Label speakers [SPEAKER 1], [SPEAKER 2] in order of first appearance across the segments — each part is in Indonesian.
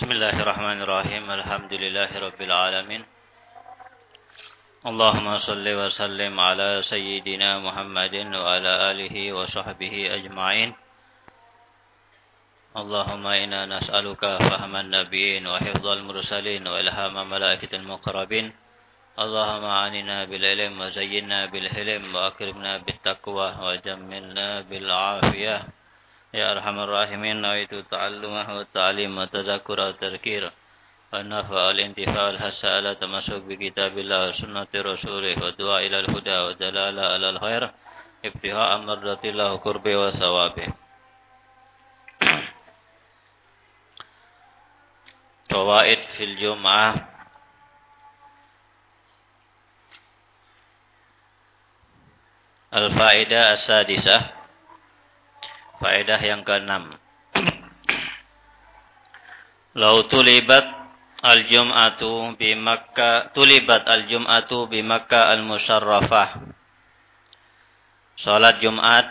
[SPEAKER 1] بسم الله الرحمن الرحيم الحمد لله رب العالمين اللهم صل وسلم على سيدنا محمد وعلى آله وصحبه أجمعين اللهم إنا نسألك فهم النبيين وحفظ المرسلين وإلهام ملائكة المقربين اللهم عننا بالعلم وزينا بالحلم وأكرمنا بالتقوى وجملنا بالعافية يا أرحم الراحمين نويت تعلمه والتعليم والتذكر والتذكير والنفع والانتفاع والحث على تمسك بكتاب الله وسنة رسوله والدعاء إلى الهدى والدلالة على الخير ابتغاء مرضات الله قربه وثوابه فوائد في الجمعة الفائدة السادسة Faedah yang keenam. Lau tulibat al-jum'atu bi Makkah tulibat al-jum'atu bi Makkah al-musyarrafah. Salat Jumat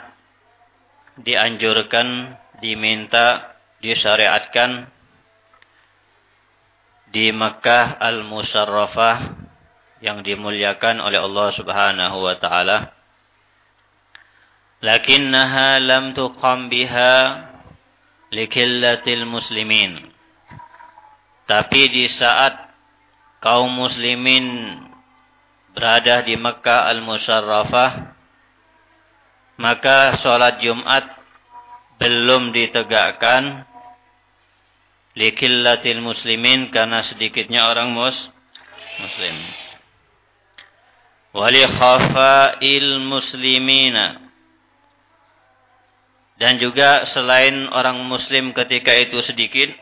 [SPEAKER 1] dianjurkan, diminta, disyariatkan di Makkah al-musyarrafah yang dimuliakan oleh Allah Subhanahu wa taala lakinnaha lam tuqam biha likillatil muslimin. Tapi di saat kaum muslimin berada di Mekah al-Musharrafah, maka sholat Jumat belum ditegakkan likillatil muslimin karena sedikitnya orang mus muslim. Wali khafa'il muslimina dan juga selain orang muslim ketika itu sedikit,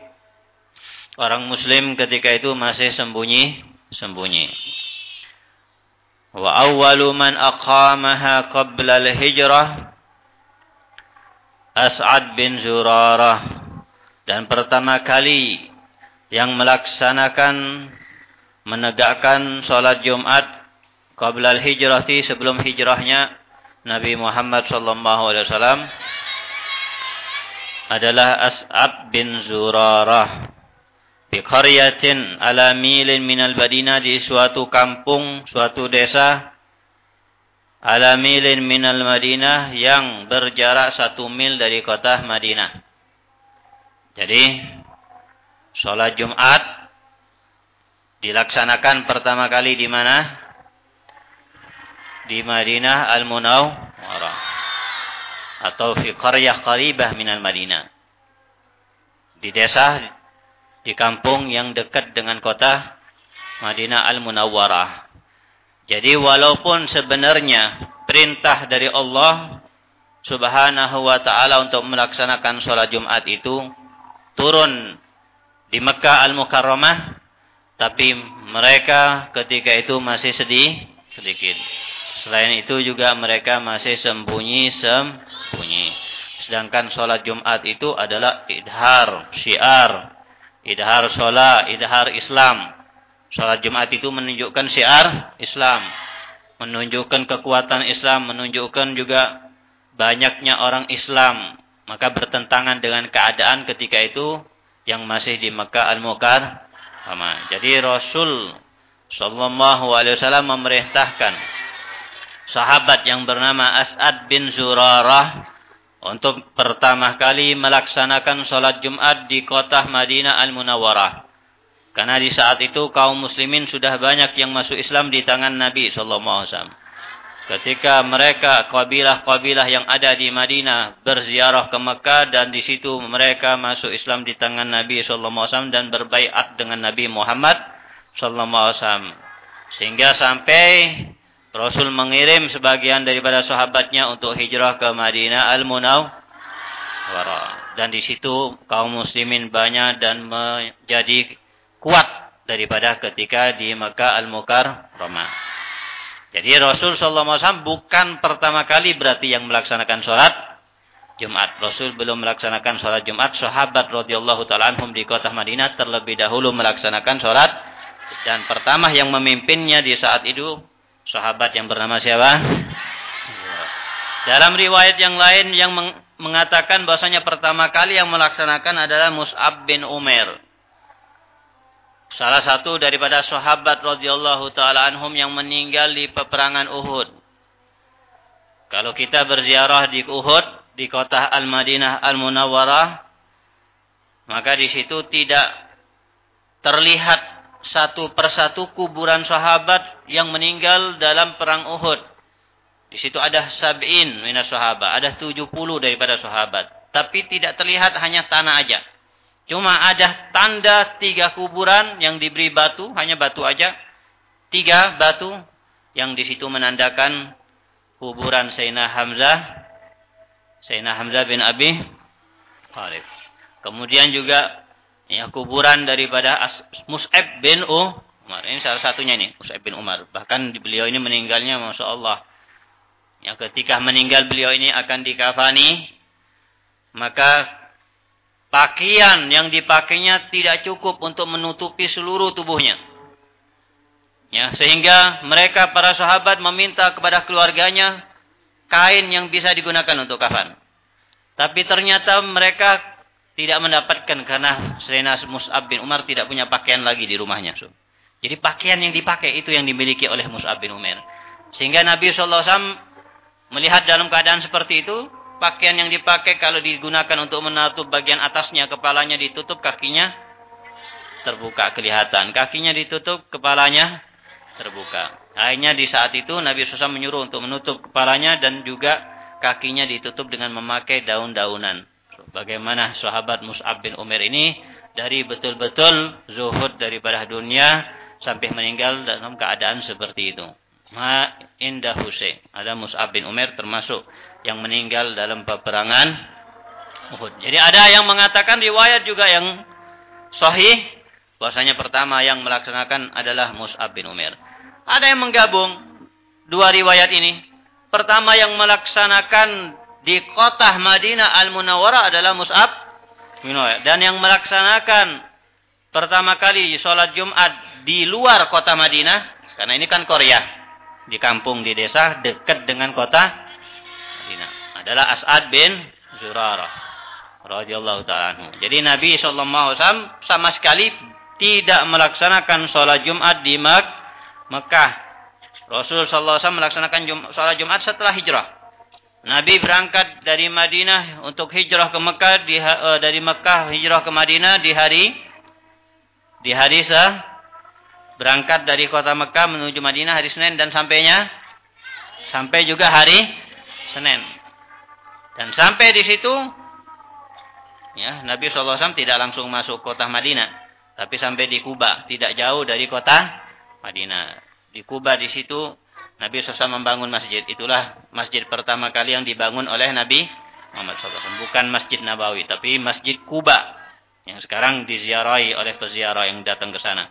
[SPEAKER 1] orang muslim ketika itu masih sembunyi-sembunyi. Wa awwalu man aqamaha qabla al-hijrah As'ad bin Zurarah. Dan pertama kali yang melaksanakan menegakkan salat Jumat qabla al-hijrati sebelum hijrahnya Nabi Muhammad sallallahu alaihi wasallam adalah As'ab bin Zurarah. Di qaryatin ala milin minal Madinah di suatu kampung, suatu desa ala milin minal Madinah yang berjarak satu mil dari kota Madinah. Jadi, sholat Jumat dilaksanakan pertama kali di mana? Di Madinah Al-Munawwarah atau fi qaryah qaribah minal Madinah. Di desa di kampung yang dekat dengan kota Madinah Al-Munawwarah. Jadi walaupun sebenarnya perintah dari Allah Subhanahu wa taala untuk melaksanakan sholat Jumat itu turun di Mekah Al-Mukarramah tapi mereka ketika itu masih sedih sedikit. Selain itu juga mereka masih sembunyi sem bunyi. Sedangkan sholat Jumat itu adalah idhar, syiar. Idhar sholat, idhar Islam. Sholat Jumat itu menunjukkan syiar Islam. Menunjukkan kekuatan Islam, menunjukkan juga banyaknya orang Islam. Maka bertentangan dengan keadaan ketika itu yang masih di Mekah Al-Mukar. Jadi Rasul Sallallahu Alaihi Wasallam memerintahkan sahabat yang bernama As'ad bin Zurarah untuk pertama kali melaksanakan sholat Jumat di kota Madinah Al-Munawwarah. Karena di saat itu kaum muslimin sudah banyak yang masuk Islam di tangan Nabi SAW. Ketika mereka kabilah-kabilah yang ada di Madinah berziarah ke Mekah dan di situ mereka masuk Islam di tangan Nabi SAW dan berbaiat dengan Nabi Muhammad SAW. Sehingga sampai Rasul mengirim sebagian daripada sahabatnya untuk hijrah ke Madinah Al-Munawwarah. Dan di situ kaum muslimin banyak dan menjadi kuat daripada ketika di Mekah Al-Mukarramah. Jadi Rasul SAW bukan pertama kali berarti yang melaksanakan sholat Jumat. Rasul belum melaksanakan sholat Jumat. Sahabat radhiyallahu taala anhum di kota Madinah terlebih dahulu melaksanakan sholat. Dan pertama yang memimpinnya di saat itu sahabat yang bernama siapa? Dalam riwayat yang lain yang mengatakan bahasanya pertama kali yang melaksanakan adalah Mus'ab bin Umar. salah satu daripada sahabat radhiyallahu taala anhum yang meninggal di peperangan Uhud. Kalau kita berziarah di Uhud, di kota Al-Madinah Al-Munawwarah, maka di situ tidak terlihat satu persatu kuburan sahabat yang meninggal dalam perang Uhud. Di situ ada sab'in minas sahabat, ada 70 daripada sahabat. Tapi tidak terlihat hanya tanah aja. Cuma ada tanda tiga kuburan yang diberi batu, hanya batu aja. Tiga batu yang di situ menandakan kuburan Sayyidina Hamzah, Sayyidina Hamzah bin Abi Thalib. Kemudian juga ya kuburan daripada Mus'ab bin Umar. Ini salah satunya nih, Mus'ab bin Umar. Bahkan beliau ini meninggalnya Masya Allah Ya, ketika meninggal beliau ini akan dikafani, maka pakaian yang dipakainya tidak cukup untuk menutupi seluruh tubuhnya. Ya, sehingga mereka para sahabat meminta kepada keluarganya kain yang bisa digunakan untuk kafan. Tapi ternyata mereka tidak mendapatkan karena Sena Mus'ab bin Umar tidak punya pakaian lagi di rumahnya. Jadi pakaian yang dipakai itu yang dimiliki oleh Mus'ab bin Umar. Sehingga Nabi SAW Melihat dalam keadaan seperti itu, pakaian yang dipakai kalau digunakan untuk menutup bagian atasnya, kepalanya ditutup, kakinya terbuka kelihatan. Kakinya ditutup, kepalanya terbuka. Akhirnya di saat itu Nabi SAW menyuruh untuk menutup kepalanya dan juga kakinya ditutup dengan memakai daun-daunan. Bagaimana sahabat Mus'ab bin Umar ini dari betul-betul zuhud daripada dunia sampai meninggal dalam keadaan seperti itu ma indah Husain. Ada Mus'ab bin Umar termasuk yang meninggal dalam peperangan Uhud. Jadi ada yang mengatakan riwayat juga yang sahih bahwasanya pertama yang melaksanakan adalah Mus'ab bin Umar. Ada yang menggabung dua riwayat ini. Pertama yang melaksanakan di kota Madinah Al-Munawwarah adalah Mus'ab bin Umar dan yang melaksanakan pertama kali sholat Jumat di luar kota Madinah karena ini kan Korea di kampung di desa dekat dengan kota Madinah adalah As'ad bin Zurarah radhiyallahu taala Jadi Nabi sallallahu alaihi wasallam sama sekali tidak melaksanakan sholat Jumat di Mek Mekah. Rasul sallallahu alaihi wasallam melaksanakan Jum sholat Jumat setelah hijrah. Nabi berangkat dari Madinah untuk hijrah ke Mekah di, uh, dari Mekah hijrah ke Madinah di hari di hari sah berangkat dari kota Mekah menuju Madinah hari Senin dan sampainya sampai juga hari Senin. Dan sampai di situ ya Nabi SAW tidak langsung masuk kota Madinah, tapi sampai di Kuba, tidak jauh dari kota Madinah. Di Kuba di situ Nabi SAW membangun masjid. Itulah masjid pertama kali yang dibangun oleh Nabi Muhammad SAW. Bukan Masjid Nabawi, tapi Masjid Kuba yang sekarang diziarahi oleh peziarah yang datang ke sana.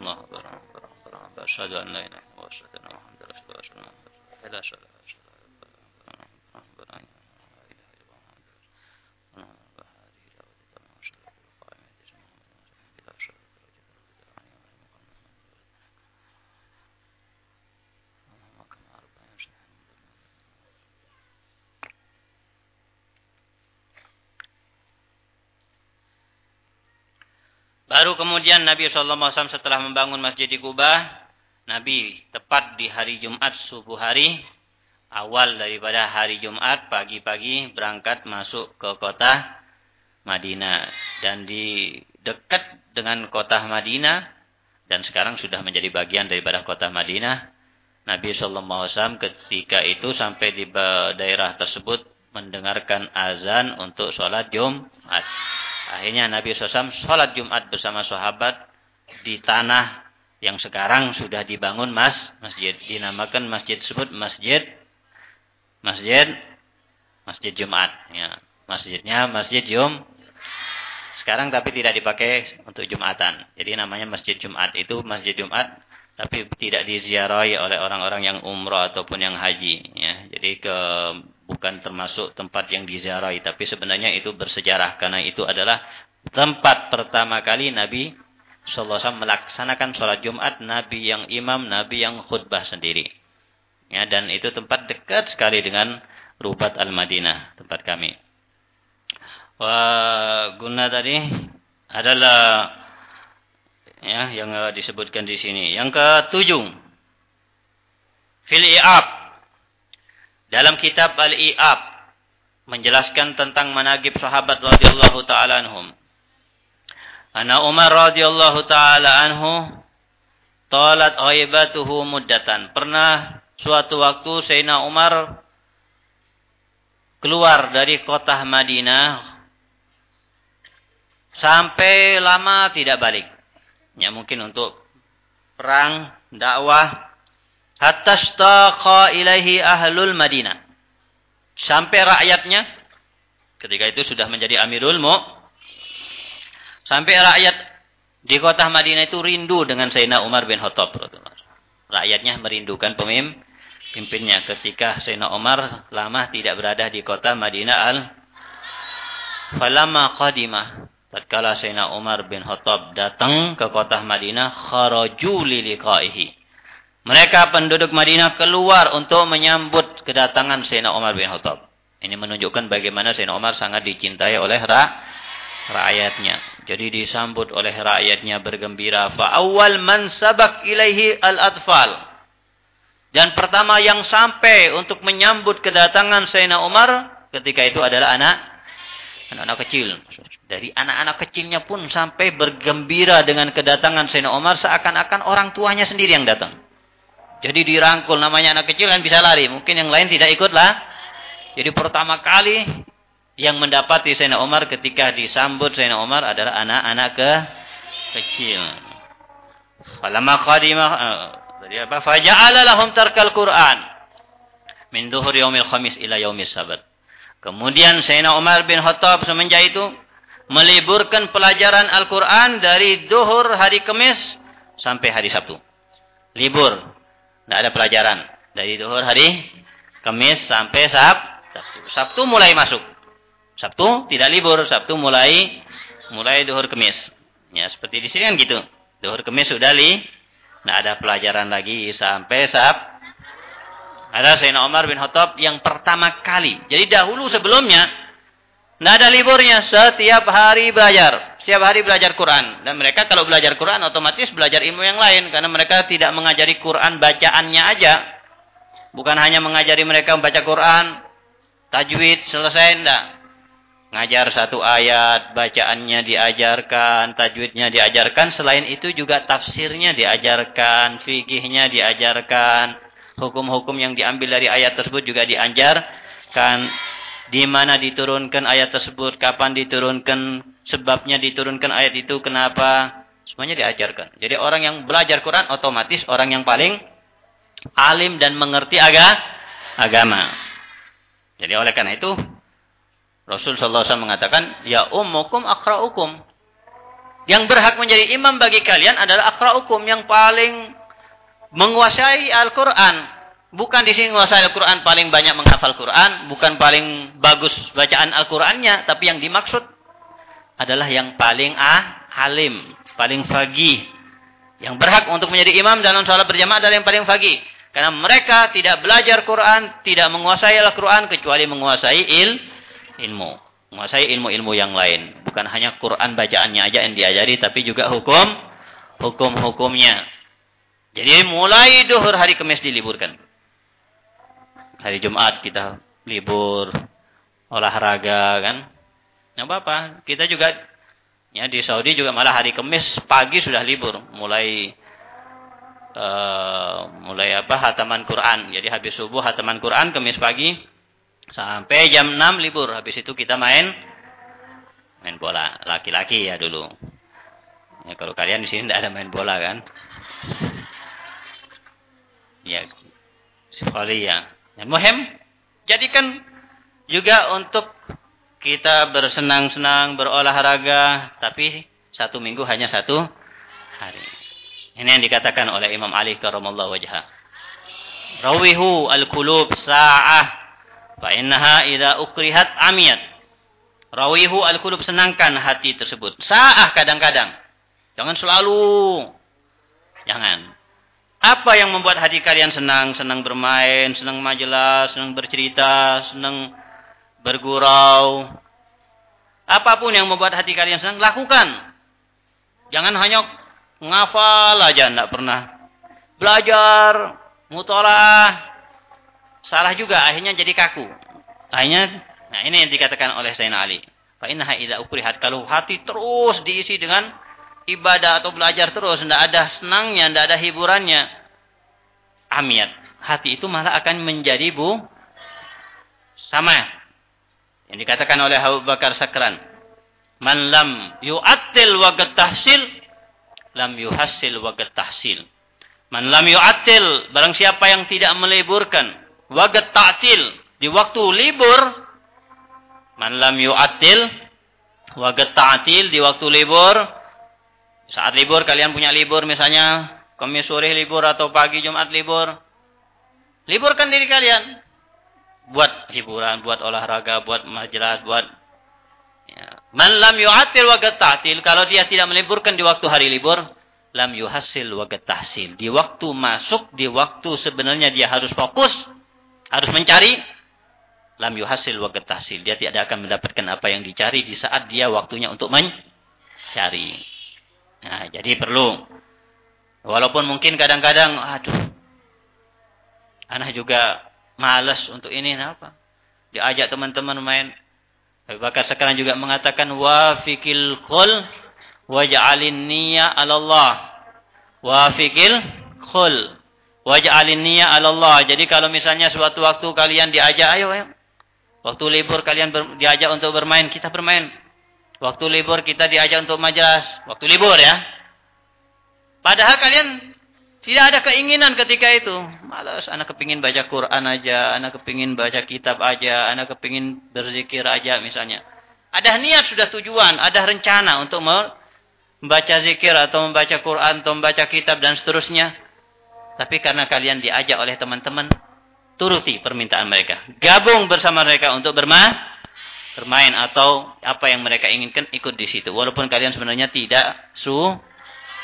[SPEAKER 1] Allah Akbar. Baru kemudian Nabi SAW setelah membangun masjid di Kuba, Nabi tepat di hari Jumat subuh hari, awal daripada hari Jumat, pagi-pagi berangkat masuk ke kota Madinah. Dan di dekat dengan kota Madinah, dan sekarang sudah menjadi bagian daripada kota Madinah, Nabi SAW ketika itu sampai di daerah tersebut mendengarkan azan untuk sholat Jumat. Akhirnya Nabi SAW sholat Jumat bersama sahabat di tanah yang sekarang sudah dibangun mas masjid dinamakan masjid tersebut masjid masjid masjid Jumat. Ya masjidnya masjid Jum sekarang tapi tidak dipakai untuk Jumatan. Jadi namanya masjid Jumat itu masjid Jumat tapi tidak diziarahi oleh orang-orang yang umrah ataupun yang haji ya. Jadi ke bukan termasuk tempat yang diziarahi tapi sebenarnya itu bersejarah karena itu adalah tempat pertama kali Nabi sallallahu alaihi melaksanakan sholat Jumat Nabi yang imam Nabi yang khutbah sendiri ya dan itu tempat dekat sekali dengan Rubat Al-Madinah tempat kami Wah, guna tadi adalah ya yang disebutkan di sini. Yang ketujuh, fil i'ab. Dalam kitab Al-I'ab menjelaskan tentang managib sahabat radhiyallahu taala anhum. Ana Umar radhiyallahu taala anhu talat ghaibatuhu muddatan. Pernah suatu waktu Sayyidina Umar keluar dari kota Madinah sampai lama tidak balik. Ya mungkin untuk perang, dakwah. Hatta staqa ilaihi ahlul Madinah. Sampai rakyatnya ketika itu sudah menjadi Amirul Mu. Sampai rakyat di kota Madinah itu rindu dengan Sayyidina Umar bin Khattab. Rakyatnya merindukan pemimpin pimpinnya ketika Sayyidina Umar lama tidak berada di kota Madinah al Falamma qadimah tatkala Sayyidina Umar bin Khattab datang ke kota Madinah kharaju liliqaihi mereka penduduk Madinah keluar untuk menyambut kedatangan Sayyidina Umar bin Khattab ini menunjukkan bagaimana Sayyidina Umar sangat dicintai oleh ra rakyatnya jadi disambut oleh rakyatnya bergembira fa awal man sabak ilaihi al atfal dan pertama yang sampai untuk menyambut kedatangan Sayyidina Umar ketika itu adalah anak anak-anak kecil. Dari anak-anak kecilnya pun sampai bergembira dengan kedatangan Sayyidina Umar seakan-akan orang tuanya sendiri yang datang. Jadi dirangkul namanya anak kecil kan bisa lari. Mungkin yang lain tidak ikutlah. Jadi pertama kali yang mendapati Sayyidina Umar ketika disambut Sayyidina Umar adalah anak-anak ke kecil. Falamma qadimah Tadi apa? Faja'ala lahum tarkal Qur'an. Min duhur yaumil khamis ila yaumil sabat. Kemudian Sayyidina Umar bin Khattab semenjak itu meliburkan pelajaran Al-Quran dari duhur hari Kamis sampai hari Sabtu. Libur. Tidak ada pelajaran. Dari duhur hari Kamis sampai Sab Sabtu. Sabtu mulai masuk. Sabtu tidak libur. Sabtu mulai mulai duhur Kamis. Ya seperti di sini kan gitu. Duhur Kamis sudah li, Nah ada pelajaran lagi sampai sab. Ada Sayyidina Umar bin Khattab yang pertama kali. Jadi dahulu sebelumnya. Tidak ada liburnya. Setiap hari belajar. Setiap hari belajar Quran. Dan mereka kalau belajar Quran otomatis belajar ilmu yang lain. Karena mereka tidak mengajari Quran bacaannya aja. Bukan hanya mengajari mereka membaca Quran. Tajwid selesai. Tidak ngajar satu ayat, bacaannya diajarkan, tajwidnya diajarkan, selain itu juga tafsirnya diajarkan, fikihnya diajarkan, hukum-hukum yang diambil dari ayat tersebut juga diajarkan, di mana diturunkan ayat tersebut, kapan diturunkan, sebabnya diturunkan ayat itu, kenapa, semuanya diajarkan. Jadi orang yang belajar Quran otomatis orang yang paling alim dan mengerti aga, agama. Jadi oleh karena itu Rasul wasallam mengatakan, "Ya ummukum akra'ukum." Yang berhak menjadi imam bagi kalian adalah akra'ukum yang paling menguasai Al-Qur'an. Bukan di sini menguasai Al-Qur'an paling banyak menghafal Quran, bukan paling bagus bacaan Al-Qur'annya, tapi yang dimaksud adalah yang paling ah, alim, paling fagih. Yang berhak untuk menjadi imam dalam salat berjamaah adalah yang paling fagih. Karena mereka tidak belajar Quran, tidak menguasai Al-Quran, kecuali menguasai il, ilmu. Menguasai ilmu-ilmu yang lain. Bukan hanya Quran bacaannya aja yang diajari, tapi juga hukum, hukum-hukumnya. Jadi mulai duhur hari Kamis diliburkan. Hari Jumat kita libur, olahraga kan. Nggak apa-apa. Kita juga ya di Saudi juga malah hari Kamis pagi sudah libur. Mulai uh, mulai apa? Hataman Quran. Jadi habis subuh hataman Quran, Kamis pagi Sampai jam 6 libur. Habis itu kita main main bola. Laki-laki ya dulu. Ya, kalau kalian di sini tidak ada main bola kan? Ya, sekali ya. Muhim, jadikan juga untuk kita bersenang-senang, berolahraga, tapi satu minggu hanya satu hari. Ini yang dikatakan oleh Imam Ali karamallahu wajhah. Rawihu al-kulub sa'ah Fa innaha idza ukrihat amiyat. Rawihu al-qulub senangkan hati tersebut. Sa'ah kadang-kadang. Jangan selalu. Jangan. Apa yang membuat hati kalian senang? Senang bermain, senang majelas, senang bercerita, senang bergurau. Apa pun yang membuat hati kalian senang, lakukan. Jangan hanya ngafal aja enggak pernah belajar mutolaah salah juga akhirnya jadi kaku. Akhirnya nah ini yang dikatakan oleh Sayyidina Ali. Fa innaha idza ukrihat kalau hati terus diisi dengan ibadah atau belajar terus, tidak ada senangnya, tidak ada hiburannya. Amiat. Hati itu malah akan menjadi bu sama. Yang dikatakan oleh Abu Bakar Sakran. Man lam yu'attil wa lam yuhassil wa tahsil. Man lam yu'attil, barang siapa yang tidak meliburkan, ta'til, di waktu libur, man lam yu'attil, ta'til, di waktu libur, saat libur, kalian punya libur misalnya, Kamis sore libur atau pagi Jumat libur, liburkan diri kalian. Buat hiburan, buat olahraga, buat majelis, buat Ya. Man lam yu'atil ta'til. Kalau dia tidak meliburkan di waktu hari libur, lam yuhasil wa tahsil. Di waktu masuk, di waktu sebenarnya dia harus fokus, harus mencari, lam yuhasil wa tahsil. Dia tidak akan mendapatkan apa yang dicari di saat dia waktunya untuk mencari. Nah, jadi perlu. Walaupun mungkin kadang-kadang, aduh, anak juga malas untuk ini, apa? Diajak teman-teman main. Abu sekarang juga mengatakan, wa fikil qul waj'alin niyya 'ala Allah wa fikil khul waj'alin niyya 'ala Allah. Jadi kalau misalnya suatu waktu kalian diajak ayo ayo. Waktu libur kalian diajak untuk bermain, kita bermain. Waktu libur kita diajak untuk majas, waktu libur ya. Padahal kalian tidak ada keinginan ketika itu. Malas, anak kepingin baca Quran aja, anak kepingin baca kitab aja, anak kepingin berzikir aja misalnya. Ada niat sudah tujuan, ada rencana untuk membaca zikir atau membaca Quran atau membaca kitab dan seterusnya. Tapi karena kalian diajak oleh teman-teman, turuti permintaan mereka. Gabung bersama mereka untuk bermain, bermain atau apa yang mereka inginkan ikut di situ. Walaupun kalian sebenarnya tidak su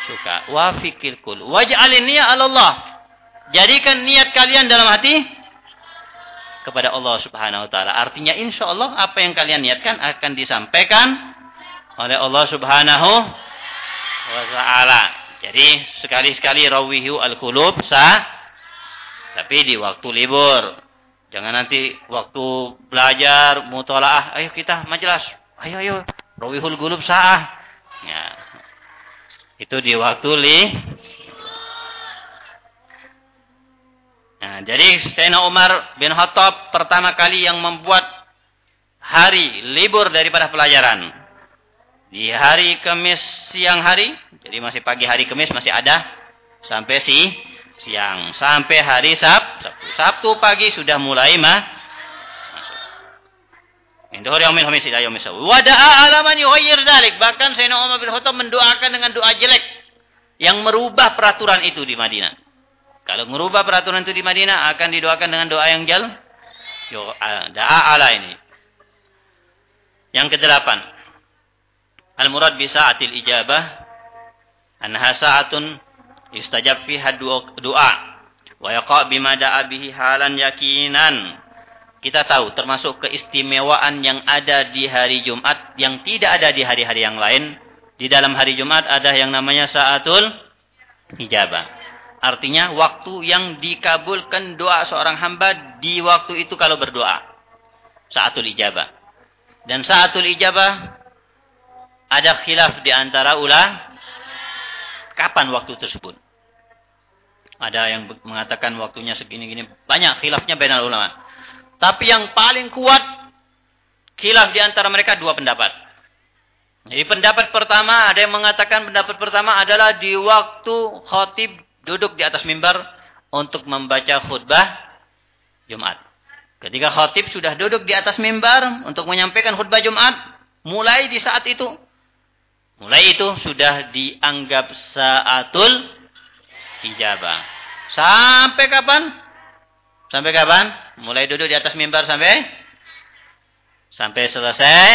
[SPEAKER 1] suka. Wa fikir kul. Waj'alin niyyah Allah. Jadikan niat kalian dalam hati kepada Allah Subhanahu wa taala. Artinya insya Allah apa yang kalian niatkan akan disampaikan oleh Allah Subhanahu wa ta'ala. Jadi sekali-sekali rawihu al-qulub sah. Tapi di waktu libur. Jangan nanti waktu belajar, mutolaah, ayo kita majelis. Ayo ayo, rawihul qulub sah. Ya. Itu di waktu li Nah, jadi Sayyidina Umar bin Khattab pertama kali yang membuat hari libur daripada pelajaran. Di hari Kamis siang hari, jadi masih pagi hari Kamis masih ada sampai si siang sampai hari Sab, Sabtu. Sabtu pagi sudah mulai mah masuk. yang min hamis ila yaumil Wada'a alaman yughayyir dzalik. Bahkan Sayyidina Umar bin Khattab mendoakan dengan doa jelek yang merubah peraturan itu di Madinah. Kalau merubah peraturan itu di Madinah akan didoakan dengan doa yang jal. Doa ala ini. Yang kedelapan. Al-murad bi sa'atil ijabah anha sa'atun istajab fiha doa wa yaqa bima da'a bihi halan yakinan. Kita tahu termasuk keistimewaan yang ada di hari Jumat yang tidak ada di hari-hari yang lain. Di dalam hari Jumat ada yang namanya sa'atul ijabah. Artinya waktu yang dikabulkan doa seorang hamba di waktu itu kalau berdoa. Sa'atul ijabah. Dan sa'atul ijabah ada khilaf di antara ulama kapan waktu tersebut. Ada yang mengatakan waktunya segini-gini. Banyak khilafnya benar ulama. Tapi yang paling kuat khilaf di antara mereka dua pendapat. Jadi pendapat pertama ada yang mengatakan pendapat pertama adalah di waktu khotib duduk di atas mimbar untuk membaca khutbah Jumat. Ketika khotib sudah duduk di atas mimbar untuk menyampaikan khutbah Jumat, mulai di saat itu Mulai itu sudah dianggap saatul ijabah. Sampai kapan? Sampai kapan? Mulai duduk di atas mimbar sampai sampai selesai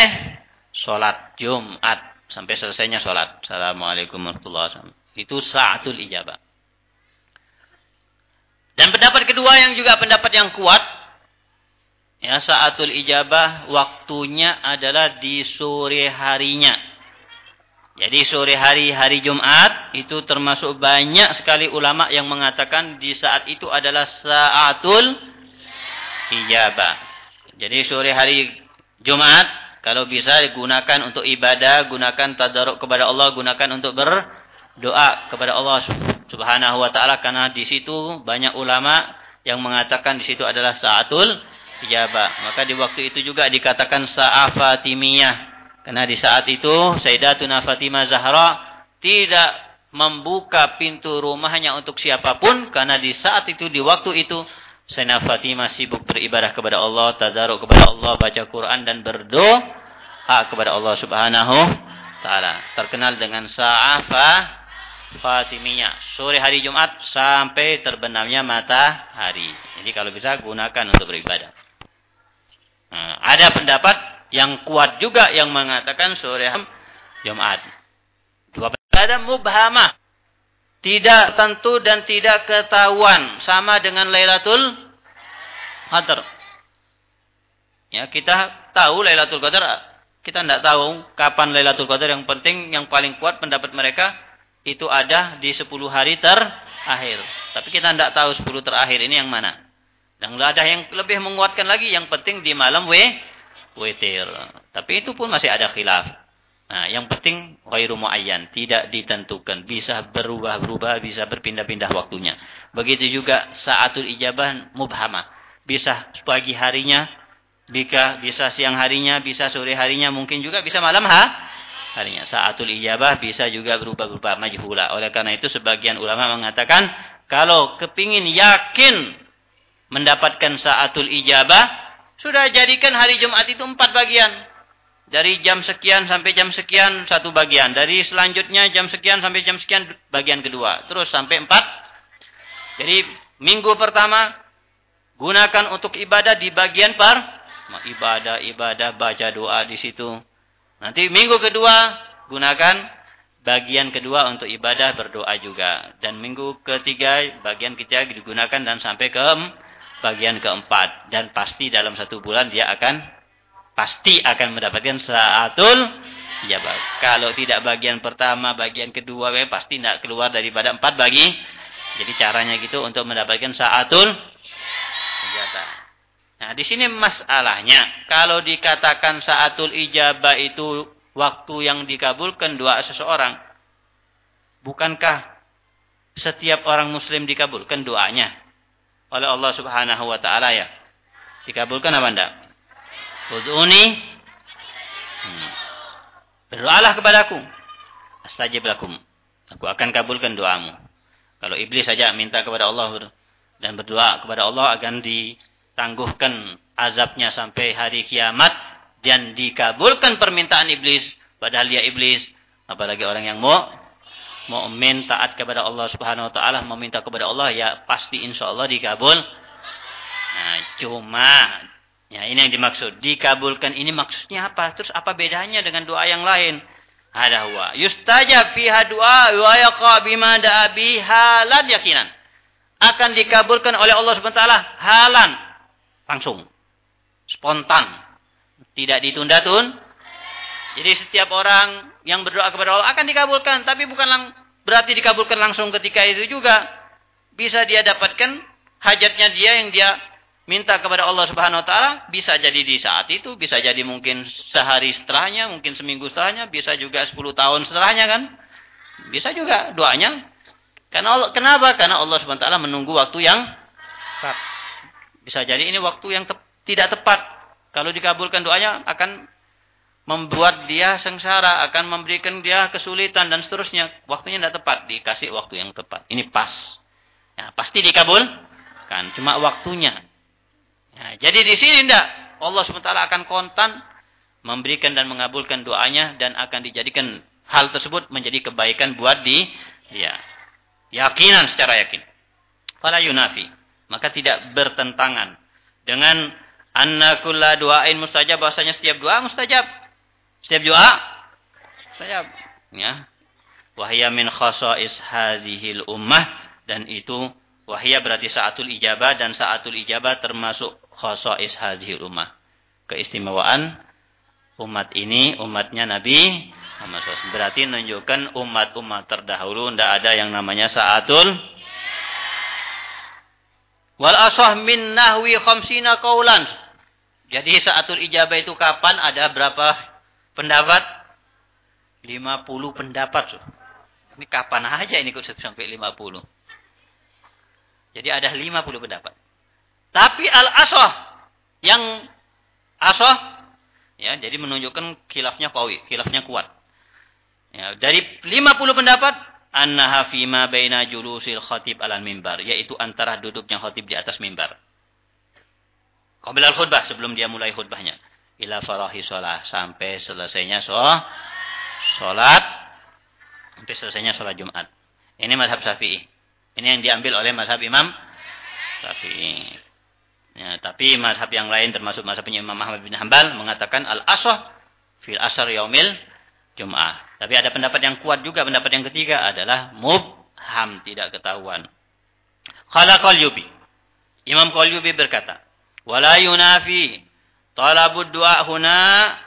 [SPEAKER 1] sholat Jumat. Sampai selesainya sholat. Assalamualaikum warahmatullahi wabarakatuh. Itu saatul ijabah. Dan pendapat kedua yang juga pendapat yang kuat. Ya, saatul ijabah waktunya adalah di sore harinya Jadi sore hari hari Jumat itu termasuk banyak sekali ulama yang mengatakan di saat itu adalah saatul ijabah. Jadi sore hari Jumat kalau bisa digunakan untuk ibadah, gunakan tadaruk kepada Allah, gunakan untuk berdoa kepada Allah Subhanahu wa taala karena di situ banyak ulama yang mengatakan di situ adalah saatul ijabah. Maka di waktu itu juga dikatakan sa'a Fatimiyah karena di saat itu Sayyidatuna Fatimah Zahra tidak membuka pintu rumahnya untuk siapa pun karena di saat itu di waktu itu Sayyidatuna Fatimah sibuk beribadah kepada Allah, tadaruk kepada Allah, baca Quran dan berdoa kepada Allah Subhanahu taala. Terkenal dengan Sa'afa Fatimiyah. Sore hari Jumat sampai terbenamnya matahari. Jadi kalau bisa gunakan untuk beribadah. Nah, ada pendapat yang kuat juga yang mengatakan sore Jumat. Dua ada mubhamah. Tidak tentu dan tidak ketahuan. Sama dengan Lailatul Qadar. Ya, kita tahu Lailatul Qadar. Kita tidak tahu kapan Lailatul Qadar. Yang penting, yang paling kuat pendapat mereka itu ada di 10 hari terakhir. Tapi kita tidak tahu 10 terakhir ini yang mana. Dan ada yang lebih menguatkan lagi. Yang penting di malam W witir. Tapi itu pun masih ada khilaf. Nah, yang penting ghairu muayyan, tidak ditentukan, bisa berubah-ubah, bisa berpindah-pindah waktunya. Begitu juga saatul ijabah mubhamah. Bisa pagi harinya, bisa bisa siang harinya, bisa sore harinya, mungkin juga bisa malam ha? harinya. Saatul ijabah bisa juga berubah-ubah majhula. Oleh karena itu sebagian ulama mengatakan kalau kepingin yakin mendapatkan saatul ijabah sudah jadikan hari Jumat itu empat bagian. Dari jam sekian sampai jam sekian satu bagian. Dari selanjutnya jam sekian sampai jam sekian bagian kedua. Terus sampai empat. Jadi minggu pertama gunakan untuk ibadah di bagian par. Ibadah, ibadah, baca doa di situ. Nanti minggu kedua gunakan bagian kedua untuk ibadah berdoa juga. Dan minggu ketiga bagian ketiga digunakan dan sampai ke bagian keempat dan pasti dalam satu bulan dia akan pasti akan mendapatkan saatul ijabah. Kalau tidak bagian pertama, bagian kedua, pasti tidak keluar daripada empat bagi. Jadi caranya gitu untuk mendapatkan saatul. Nah, di sini masalahnya, kalau dikatakan saatul ijabah itu waktu yang dikabulkan doa seseorang, bukankah setiap orang muslim dikabulkan doanya? Oleh Allah Subhanahu wa taala ya. Dikabulkan apa enggak? Ud'uni hmm. Berdoalah kepadaku. Astajib lakum. Aku akan kabulkan doamu. Kalau iblis saja minta kepada Allah dan berdoa kepada Allah akan ditangguhkan azabnya sampai hari kiamat dan dikabulkan permintaan iblis padahal dia iblis apalagi orang yang mau mukmin taat kepada Allah Subhanahu wa taala meminta kepada Allah ya pasti insya Allah dikabul. Nah, cuma ya ini yang dimaksud dikabulkan ini maksudnya apa? Terus apa bedanya dengan doa yang lain? Ada huwa yustajab fiha doa wa yaqa bima da'a halan yakinan. Akan dikabulkan oleh Allah Subhanahu wa taala halan langsung spontan tidak ditunda-tun jadi setiap orang yang berdoa kepada Allah akan dikabulkan. Tapi bukan lang berarti dikabulkan langsung ketika itu juga. Bisa dia dapatkan hajatnya dia yang dia minta kepada Allah Subhanahu wa taala bisa jadi di saat itu, bisa jadi mungkin sehari setelahnya, mungkin seminggu setelahnya, bisa juga 10 tahun setelahnya kan. Bisa juga doanya. Karena Allah, kenapa? Karena Allah Subhanahu wa taala menunggu waktu yang tepat. Bisa jadi ini waktu yang te tidak tepat. Kalau dikabulkan doanya akan membuat dia sengsara, akan memberikan dia kesulitan dan seterusnya. Waktunya tidak tepat, dikasih waktu yang tepat. Ini pas. Ya, pasti dikabul kan, cuma waktunya. Ya, jadi di sini tidak. Allah SWT akan kontan memberikan dan mengabulkan doanya dan akan dijadikan hal tersebut menjadi kebaikan buat di dia. Yakinan secara yakin. Fala yunafi. Maka tidak bertentangan dengan anna kulla du'ain mustajab bahasanya setiap doa mustajab. Setiap doa saya ya. Wahya min khasais hadhil ummah dan itu wahya berarti saatul ijabah dan saatul ijabah termasuk khasais hadhil ummah. Keistimewaan umat ini umatnya Nabi Muhammad SAW. Berarti menunjukkan umat-umat terdahulu tidak ada yang namanya saatul wal asah min nahwi khamsina qaulan. Jadi saatul ijabah itu kapan? Ada berapa pendapat? 50 pendapat. Ini kapan aja ini kok sampai 50. Jadi ada 50 pendapat. Tapi al-asah yang asah ya jadi menunjukkan khilafnya kawi, khilafnya kuat. Ya, dari 50 pendapat annaha fima baina julusil khatib alal mimbar, yaitu antara duduknya khatib di atas mimbar. Qabla khutbah sebelum dia mulai khutbahnya. Ila farahi sholat sampai selesainya sholat sampai selesainya sholat Jumat. Ini madhab Syafi'i. Ini yang diambil oleh madhab Imam Syafi'i. Ya, tapi madhab yang lain termasuk madhab Imam Ahmad bin Hanbal mengatakan al-asah fil asar yaumil Jum'ah. Tapi ada pendapat yang kuat juga. Pendapat yang ketiga adalah mubham. Tidak ketahuan. Khala Qalyubi. Imam Qalyubi berkata. Wala yunafi talabud du'a huna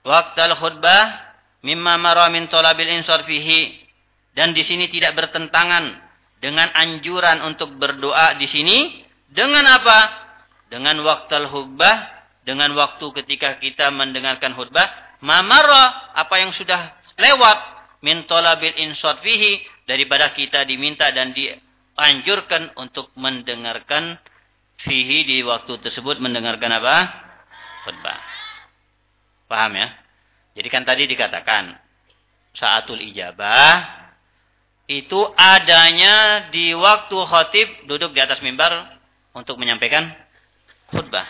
[SPEAKER 1] waqtal khutbah mimma mara min talabil insar fihi. Dan di sini tidak bertentangan dengan anjuran untuk berdoa di sini. Dengan apa? Dengan waktal khutbah. Dengan waktu ketika kita mendengarkan khutbah mamara apa yang sudah lewat min talabil insat fihi daripada kita diminta dan dianjurkan untuk mendengarkan fihi di waktu tersebut mendengarkan apa? Khutbah. Paham ya? Jadi kan tadi dikatakan saatul ijabah itu adanya di waktu khotib duduk di atas mimbar untuk menyampaikan khutbah.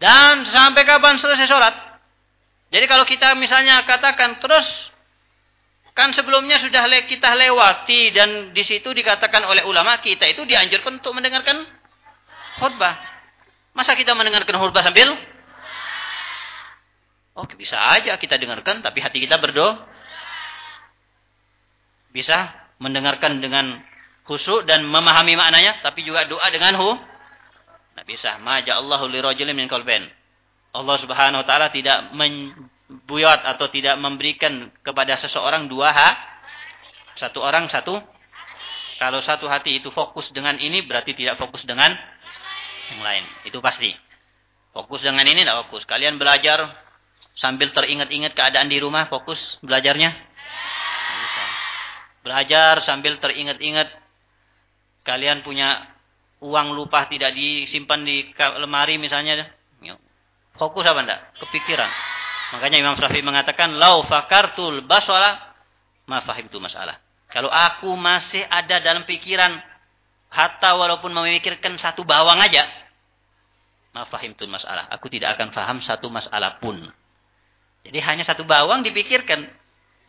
[SPEAKER 1] Dan sampai kapan selesai sholat? Jadi kalau kita misalnya katakan terus kan sebelumnya sudah kita lewati dan di situ dikatakan oleh ulama kita itu dianjurkan untuk mendengarkan khutbah. Masa kita mendengarkan khutbah sambil Oke, bisa aja kita dengarkan tapi hati kita berdoa. Bisa mendengarkan dengan khusyuk dan memahami maknanya tapi juga doa dengan hu. Nah, bisa. Maja Allahu li rajulin min. Allah Subhanahu wa taala tidak membuyat atau tidak memberikan kepada seseorang dua hak. Satu orang satu. Kalau satu hati itu fokus dengan ini berarti tidak fokus dengan yang lain. Itu pasti. Fokus dengan ini tidak fokus. Kalian belajar sambil teringat-ingat keadaan di rumah fokus belajarnya? Belajar sambil teringat-ingat kalian punya uang lupa tidak disimpan di lemari misalnya Fokus apa enggak? Kepikiran. Makanya Imam Syafi'i mengatakan, Lau fakartul baswala, ma fahimtu masalah. Kalau aku masih ada dalam pikiran, hatta walaupun memikirkan satu bawang aja, ma fahimtu masalah. Aku tidak akan faham satu masalah pun. Jadi hanya satu bawang dipikirkan.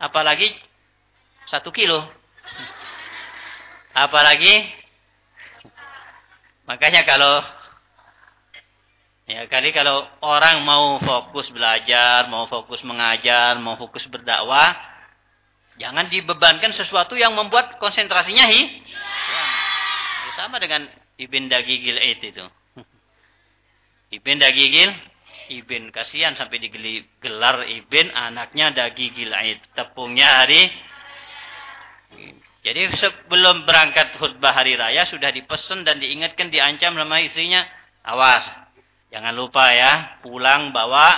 [SPEAKER 1] Apalagi satu kilo. Apalagi, makanya kalau Ya, kali kalau orang mau fokus belajar, mau fokus mengajar, mau fokus berdakwah, jangan dibebankan sesuatu yang membuat konsentrasinya hi. Sama dengan Ibn Dagigil Ait itu. Ibn Dagigil, Ibn kasihan sampai digelar Ibn anaknya Dagigil Ait. Tepungnya hari jadi sebelum berangkat khutbah hari raya sudah dipesan dan diingatkan diancam sama istrinya, awas Jangan lupa ya, pulang bawa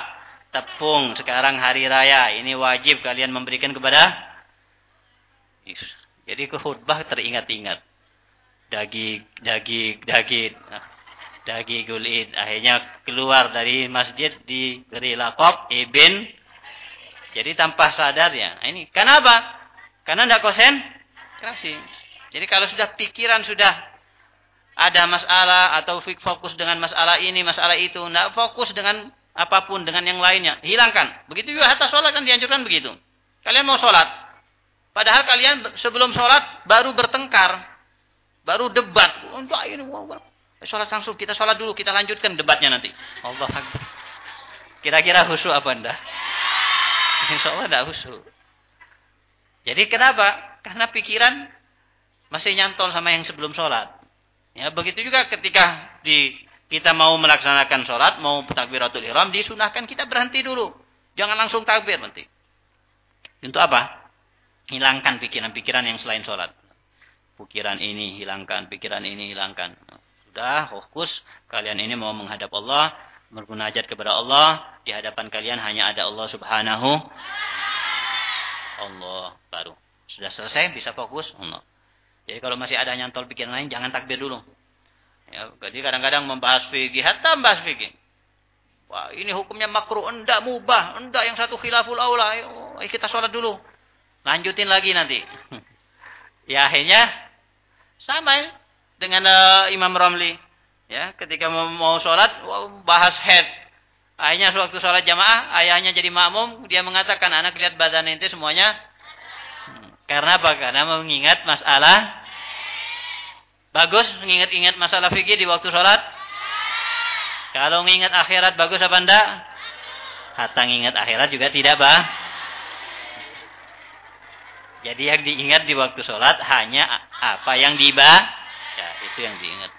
[SPEAKER 1] tepung. Sekarang hari raya, ini wajib kalian memberikan kepada jadi ke khutbah teringat-ingat. Daging, daging, daging. Nah, daging gulid. Akhirnya keluar dari masjid diberi lakop ibn. Jadi tanpa sadar ya. Nah, ini kenapa? Karena tidak kosen. Kerasi. Jadi kalau sudah pikiran sudah ada masalah atau fokus dengan masalah ini, masalah itu. Tidak fokus dengan apa pun, dengan yang lainnya. Hilangkan. Begitu juga hatta sholat kan dianjurkan begitu. Kalian mau sholat. Padahal kalian sebelum sholat baru bertengkar. Baru debat. Untuk ini, sholat langsung. Kita sholat dulu. Kita lanjutkan debatnya nanti. Allah Kira-kira khusyuk apa anda? Insya Allah tidak khusyuk. Jadi kenapa? Karena pikiran masih nyantol sama yang sebelum sholat. Ya, begitu juga ketika di kita mau melaksanakan sholat, mau takbiratul ihram, disunahkan kita berhenti dulu. Jangan langsung takbir nanti. Untuk apa? Hilangkan pikiran-pikiran yang selain sholat. Pikiran ini hilangkan, pikiran ini hilangkan. Sudah, fokus. Kalian ini mau menghadap Allah, bermunajat kepada Allah. Di hadapan kalian hanya ada Allah subhanahu Allah baru. Sudah selesai, bisa fokus. Allah. Jadi kalau masih ada nyantol pikiran lain, jangan takbir dulu. Ya, jadi kadang-kadang membahas fikih, hatta membahas fikih. Wah, ini hukumnya makruh, enggak mubah, enggak yang satu khilaful aula. Ayo, kita sholat dulu. Lanjutin lagi nanti. ya akhirnya sama ya, dengan uh, Imam Romli. Ya, ketika mau, sholat, bahas head. Akhirnya waktu sholat jamaah, ayahnya jadi makmum, dia mengatakan, anak lihat badan ente semuanya. Karena apa? Karena mengingat masalah. Bagus mengingat-ingat masalah fikih di waktu sholat. Kalau mengingat akhirat bagus apa enggak? Hatta ingat akhirat juga tidak bah. Jadi yang diingat di waktu sholat hanya apa yang dibah. Ya, itu yang diingat.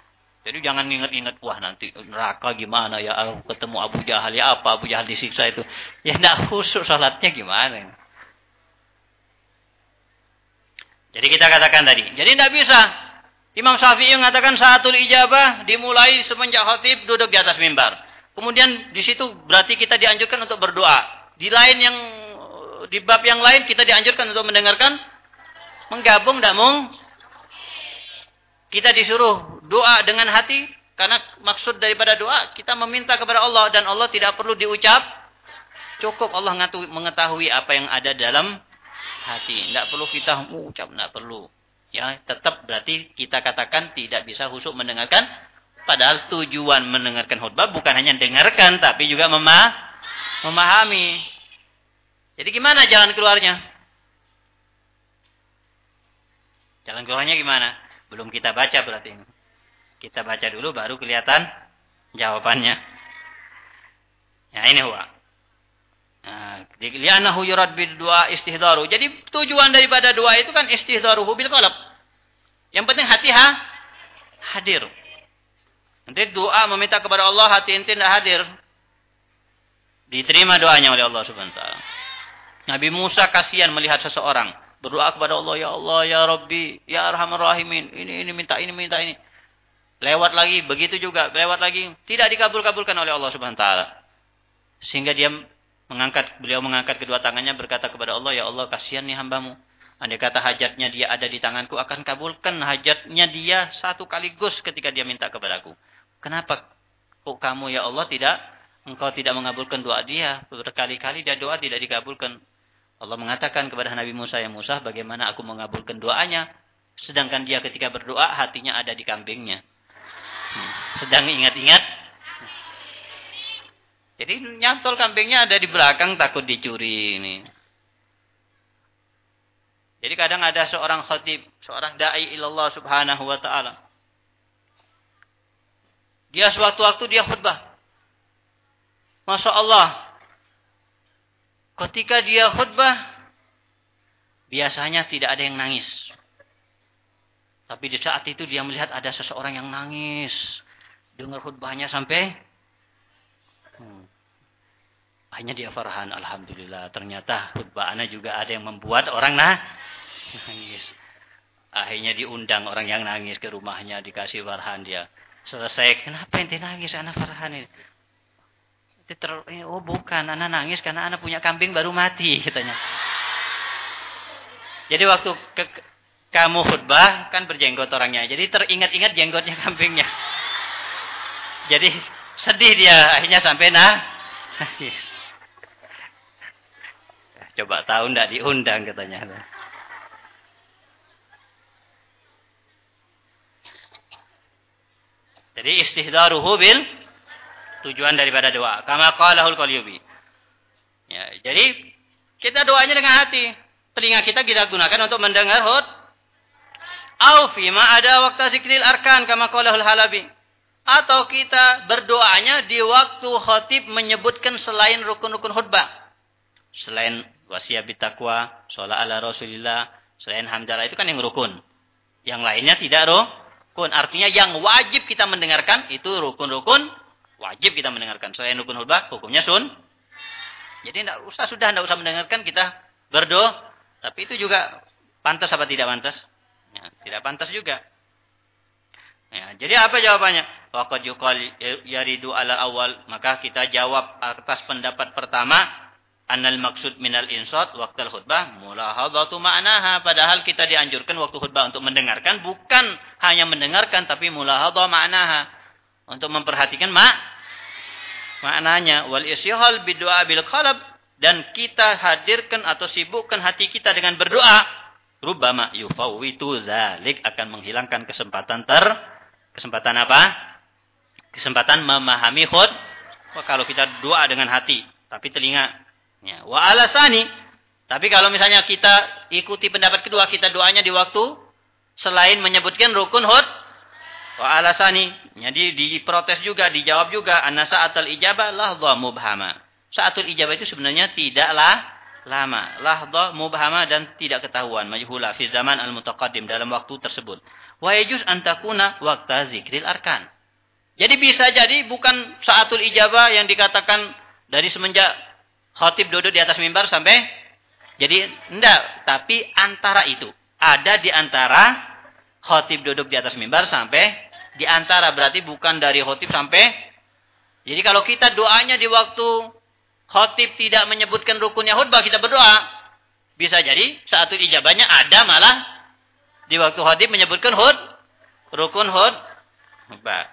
[SPEAKER 1] Jadi jangan ingat-ingat, wah nanti neraka gimana ya, ketemu Abu Jahal ya apa, Abu Jahal disiksa itu. Ya tidak khusus sholatnya gimana. Jadi kita katakan tadi, jadi tidak bisa. Imam Syafi'i mengatakan satu ijabah dimulai semenjak khatib duduk di atas mimbar. Kemudian di situ berarti kita dianjurkan untuk berdoa. Di lain yang di bab yang lain kita dianjurkan untuk mendengarkan menggabung tidak mung kita disuruh doa dengan hati karena maksud daripada doa kita meminta kepada Allah dan Allah tidak perlu diucap. Cukup Allah mengetahui apa yang ada dalam hati. Tidak perlu kita mengucap, tidak perlu. Ya, tetap berarti kita katakan tidak bisa husuk mendengarkan. Padahal tujuan mendengarkan khutbah bukan hanya dengarkan, tapi juga memah memahami. Jadi gimana jalan keluarnya? Jalan keluarnya gimana? Belum kita baca berarti. Kita baca dulu baru kelihatan jawabannya. Ya ini huwa. Nah, li'annahu yurad bid doa istihdaru. Jadi tujuan daripada doa itu kan istihdaruhu bil qalb. Yang penting hati ha hadir. Nanti doa meminta kepada Allah hati ente tidak hadir. Diterima doanya oleh Allah Subhanahu wa taala. Nabi Musa kasihan melihat seseorang Berdoa kepada Allah, ya Allah, ya Rabbi, ya Arhamar Rahimin. Ini, ini, minta ini, minta ini. Lewat lagi, begitu juga. Lewat lagi. Tidak dikabul-kabulkan oleh Allah subhanahu ta'ala. Sehingga dia mengangkat, beliau mengangkat kedua tangannya berkata kepada Allah, ya Allah, kasihan nih hambamu. Andai kata hajatnya dia ada di tanganku, akan kabulkan hajatnya dia satu kaligus ketika dia minta kepadaku. Kenapa kok kamu ya Allah tidak, engkau tidak mengabulkan doa dia? Berkali-kali dia doa tidak dikabulkan. Allah mengatakan kepada Nabi Musa, ya Musa, bagaimana aku mengabulkan doanya? Sedangkan dia ketika berdoa, hatinya ada di kambingnya. Hmm. Sedang ingat-ingat. Jadi nyantol kambingnya ada di belakang, takut dicuri ini. Jadi kadang ada seorang khatib, seorang da'i ilallah subhanahu wa ta'ala. Dia sewaktu-waktu dia khutbah. Masya Allah, Ketika dia khutbah, biasanya tidak ada yang nangis. Tapi di saat itu dia melihat ada seseorang yang nangis. Dengar khutbahnya sampai hmm, hanya dia farhan. Alhamdulillah. Ternyata khutbahnya juga ada yang membuat orang nah, nangis. Akhirnya diundang orang yang nangis ke rumahnya. Dikasih farhan dia. Selesai. Kenapa ente nangis anak farhan ini? Ter, oh bukan, anak nangis karena anak punya kambing baru mati katanya. Jadi waktu ke, kamu khutbah kan berjenggot orangnya. Jadi teringat-ingat jenggotnya kambingnya. Jadi sedih dia akhirnya sampai nah. Coba tahu ndak diundang katanya. Jadi istihdaruhu bil tujuan daripada doa. Kama qalahul qalyubi. Ya, jadi kita doanya dengan hati. Telinga kita kita gunakan untuk mendengar hut. Au fima ada waktu zikril arkan kama qalahul halabi. Atau kita berdoanya di waktu khatib menyebutkan selain rukun-rukun khutbah. Selain wasiat bitakwa, sholat ala rasulillah, selain hamdalah itu kan yang rukun. Yang lainnya tidak rukun. Artinya yang wajib kita mendengarkan itu rukun-rukun Wajib kita mendengarkan. Selain rukun khutbah, hukumnya sun. Jadi tidak usah sudah tidak usah mendengarkan kita berdoa. Tapi itu juga pantas apa tidak pantas? Ya, tidak pantas juga. Ya, jadi apa jawabannya? Waqad yuqal yaridu ala awal. Maka kita jawab atas pendapat pertama. Annal maksud minal insot waktu khutbah mulahadatu ma'naha. Padahal kita dianjurkan waktu khutbah untuk mendengarkan. Bukan hanya mendengarkan tapi mulahadatu ma'naha. Untuk memperhatikan mak maknanya. Wal isyihal bidua bil qalab. Dan kita hadirkan atau sibukkan hati kita dengan berdoa. Rubama yufawitu zalik akan menghilangkan kesempatan ter Kesempatan apa? Kesempatan memahami khut. Wah, kalau kita doa dengan hati, tapi telinga. Ya. Wa alasani. Tapi kalau misalnya kita ikuti pendapat kedua, kita doanya di waktu selain menyebutkan rukun hud. Wa alasani. Jadi diprotes juga, dijawab juga. Anna sa'atul ijabah lahdha mubhama. Sa'atul ijabah itu sebenarnya tidaklah lama. Lahdha mubhama dan tidak ketahuan. Majhula fi zaman al-mutaqaddim dalam waktu tersebut. Wa yajuz antakuna waktu zikril arkan. Jadi bisa jadi bukan saatul ijabah yang dikatakan dari semenjak khotib duduk di atas mimbar sampai jadi enggak, tapi antara itu. Ada di antara khotib duduk di atas mimbar sampai di antara berarti bukan dari khotib sampai. Jadi kalau kita doanya di waktu khotib tidak menyebutkan rukunnya khutbah kita berdoa. Bisa jadi saatul ijabahnya ada malah di waktu hadib menyebutkan hud rukun hud ba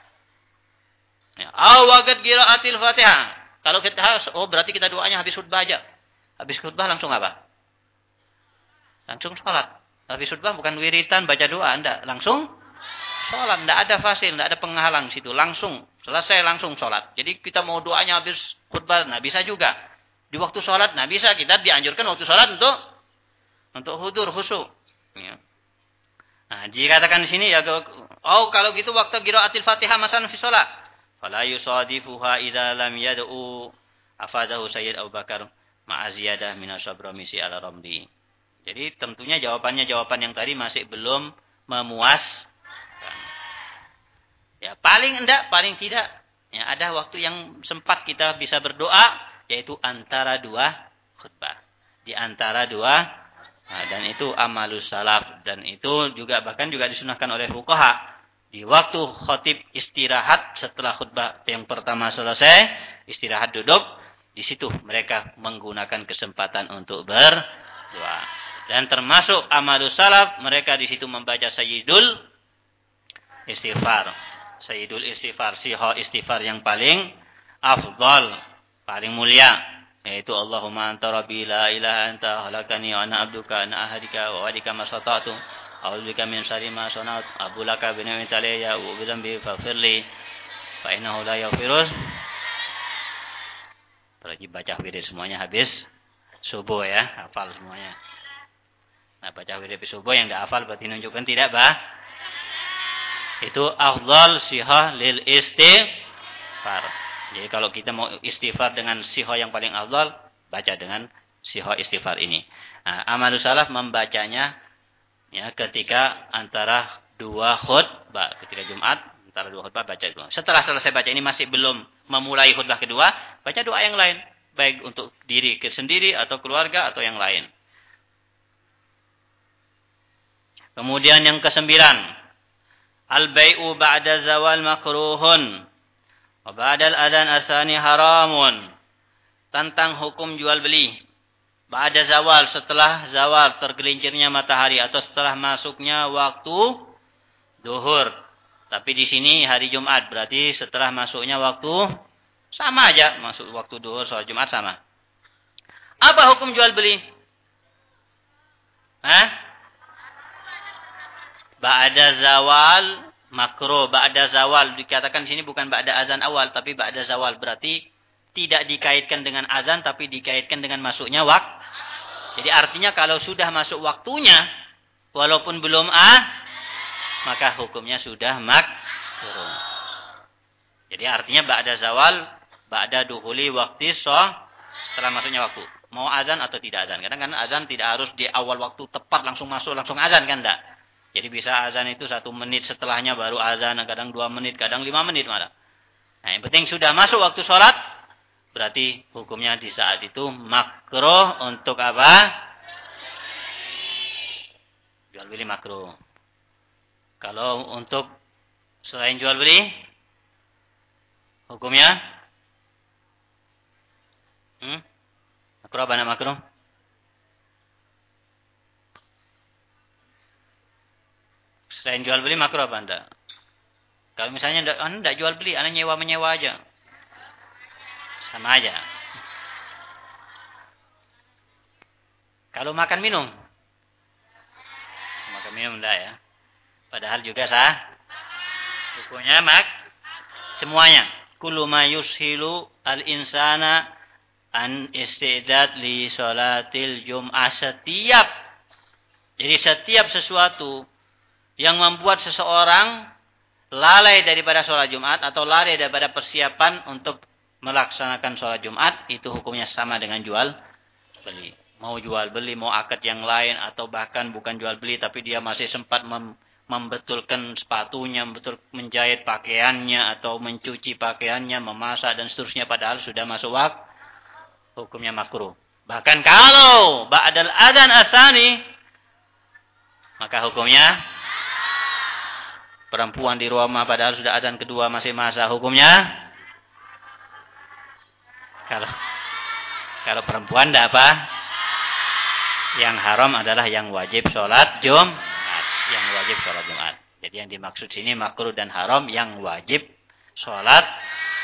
[SPEAKER 1] ya awagat qiraatil fatihah. Kalau kita oh berarti kita doanya habis khutbah aja. Habis khutbah langsung apa? Langsung sholat. Habis khutbah bukan wiritan baca doa anda langsung sholat tidak ada fasil tidak ada penghalang situ langsung selesai langsung sholat jadi kita mau doanya habis khutbah nah bisa juga di waktu sholat nah bisa kita dianjurkan waktu sholat untuk untuk hudur khusyuk ya. Nah, dikatakan di sini ya oh kalau gitu waktu qiraatil Fatihah masan fi shalah fala yusadifuha idza lam yad'u afadahu Sayyid Abu Bakar ma'a ziyadah min misi ala ramli. Jadi tentunya jawabannya jawaban yang tadi masih belum memuas. Ya, paling enggak, paling tidak ya ada waktu yang sempat kita bisa berdoa yaitu antara dua khutbah. Di antara dua Nah, dan itu amalus salaf dan itu juga bahkan juga disunahkan oleh fuqaha. Di waktu khotib istirahat setelah khutbah yang pertama selesai, istirahat duduk, di situ mereka menggunakan kesempatan untuk berdoa. Dan termasuk amalus salaf, mereka di situ membaca sayyidul istighfar. Sayyidul istighfar, siho istighfar yang paling afdal, paling mulia yaitu Allahumma anta rabbi la ilaha anta khalaqtani wa ana abduka ana ahadika wa wadika ma sata'tu a'udzu min syarri ma sana'tu abu laka bi ni'mati alayya wa bi fa innahu la yaghfirus Terus baca wirid semuanya habis subuh ya, hafal semuanya. Nah, baca wirid subuh yang tidak hafal berarti menunjukkan tidak, bah. Itu afdal sihah lil istighfar. Jadi kalau kita mau istighfar dengan siho yang paling afdal, baca dengan siho istighfar ini. Nah, Amalus Salaf membacanya ya ketika antara dua khutbah, ketika Jumat antara dua khutbah baca dua. Setelah selesai baca ini masih belum memulai khutbah kedua, baca doa yang lain, baik untuk diri sendiri atau keluarga atau yang lain. Kemudian yang kesembilan, al-bai'u ba'da zawal makruhun. Wabadal adan asani haramun. Tentang hukum jual beli. Ba'da zawal, setelah zawal tergelincirnya matahari atau setelah masuknya waktu duhur. Tapi di sini hari Jumat, berarti setelah masuknya waktu sama aja masuk waktu duhur soal Jumat sama. Apa hukum jual beli? Hah? Ba'da zawal makro ba'da zawal dikatakan di sini bukan ba'da azan awal tapi ba'da zawal berarti tidak dikaitkan dengan azan tapi dikaitkan dengan masuknya waktu. Jadi artinya kalau sudah masuk waktunya walaupun belum ah maka hukumnya sudah makruh. Jadi artinya ba'da zawal ba'da duhuli waktu so setelah masuknya waktu. Mau azan atau tidak azan. Kadang kadang azan tidak harus di awal waktu tepat langsung masuk langsung azan kan enggak. Jadi bisa azan itu satu menit setelahnya baru azan, kadang dua menit, kadang lima menit malah. Nah, yang penting sudah masuk waktu sholat, berarti hukumnya di saat itu makruh untuk apa? Jual beli makruh. Kalau untuk selain jual beli, hukumnya? Hmm? Makruh apa makruh? Selain jual beli makruh apa anda? Kalau misalnya anda tidak jual beli, anda nyewa menyewa aja. Sama aja. Kalau makan minum. Makan minum enggak ya. Padahal juga sah. Hukumnya mak. Semuanya. Kullu ma yushilu al-insana an istidad li sholatil jum'ah. Setiap. Jadi setiap sesuatu yang membuat seseorang lalai daripada sholat Jumat atau lalai daripada persiapan untuk melaksanakan sholat Jumat itu hukumnya sama dengan jual beli mau jual beli, mau akad yang lain, atau bahkan bukan jual beli, tapi dia masih sempat mem membetulkan sepatunya, betul menjahit pakaiannya, atau mencuci pakaiannya, memasak, dan seterusnya, padahal sudah masuk waktu, hukumnya makruh. Bahkan kalau ba'dal adan asani, maka hukumnya perempuan di rumah padahal sudah adan kedua masih masa hukumnya kalau kalau perempuan tidak apa yang haram adalah yang wajib sholat Jumat. Yang wajib sholat Jumat. Jadi yang dimaksud sini makruh dan haram yang wajib sholat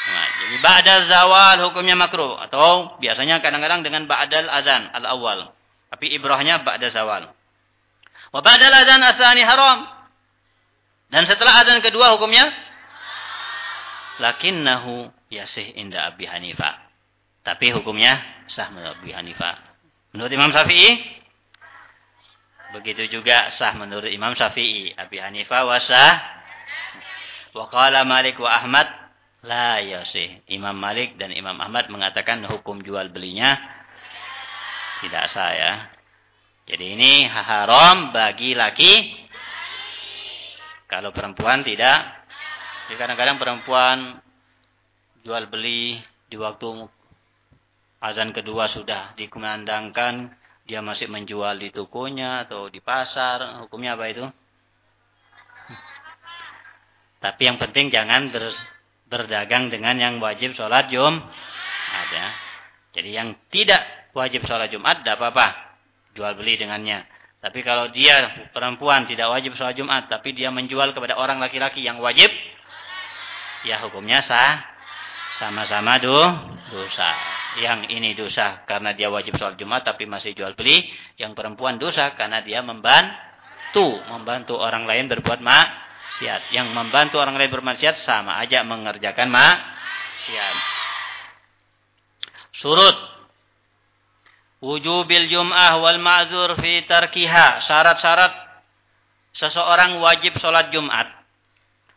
[SPEAKER 1] Jumat. Jadi ba'da zawal hukumnya makruh. Atau biasanya kadang-kadang dengan ba'dal azan al-awwal. Tapi ibrahnya ba'da zawal. Wa ba'dal azan asani haram. Dan setelah azan kedua hukumnya lakinnahu yasih inda Abi Hanifah. Tapi hukumnya sah menurut Abi Hanifah. Menurut Imam Syafi'i Begitu juga sah menurut Imam Syafi'i, Abi Hanifah wasah. Wa qala Malik wa Ahmad la yasih. Imam Malik dan Imam Ahmad mengatakan hukum jual belinya tidak sah ya. Jadi ini haram bagi laki. Kalau perempuan tidak. Jadi kadang-kadang perempuan jual beli di waktu azan kedua sudah dikumandangkan dia masih menjual di tokonya atau di pasar, hukumnya apa itu? Tapi yang penting jangan ber, berdagang dengan yang wajib sholat Jum. Ada. Jadi yang tidak wajib sholat Jumat, tidak apa-apa. Jual beli dengannya. Tapi kalau dia perempuan tidak wajib sholat Jumat, tapi dia menjual kepada orang laki-laki yang wajib, ya hukumnya sah. Sama-sama dosa yang ini dosa karena dia wajib sholat Jumat tapi masih jual beli. Yang perempuan dosa karena dia membantu. Membantu orang lain berbuat maksiat. Yang membantu orang lain bermaksiat sama aja mengerjakan maksiat. Surut. Wujubil jum'ah wal ma'zur fi tarkiha. Syarat-syarat seseorang wajib sholat Jumat.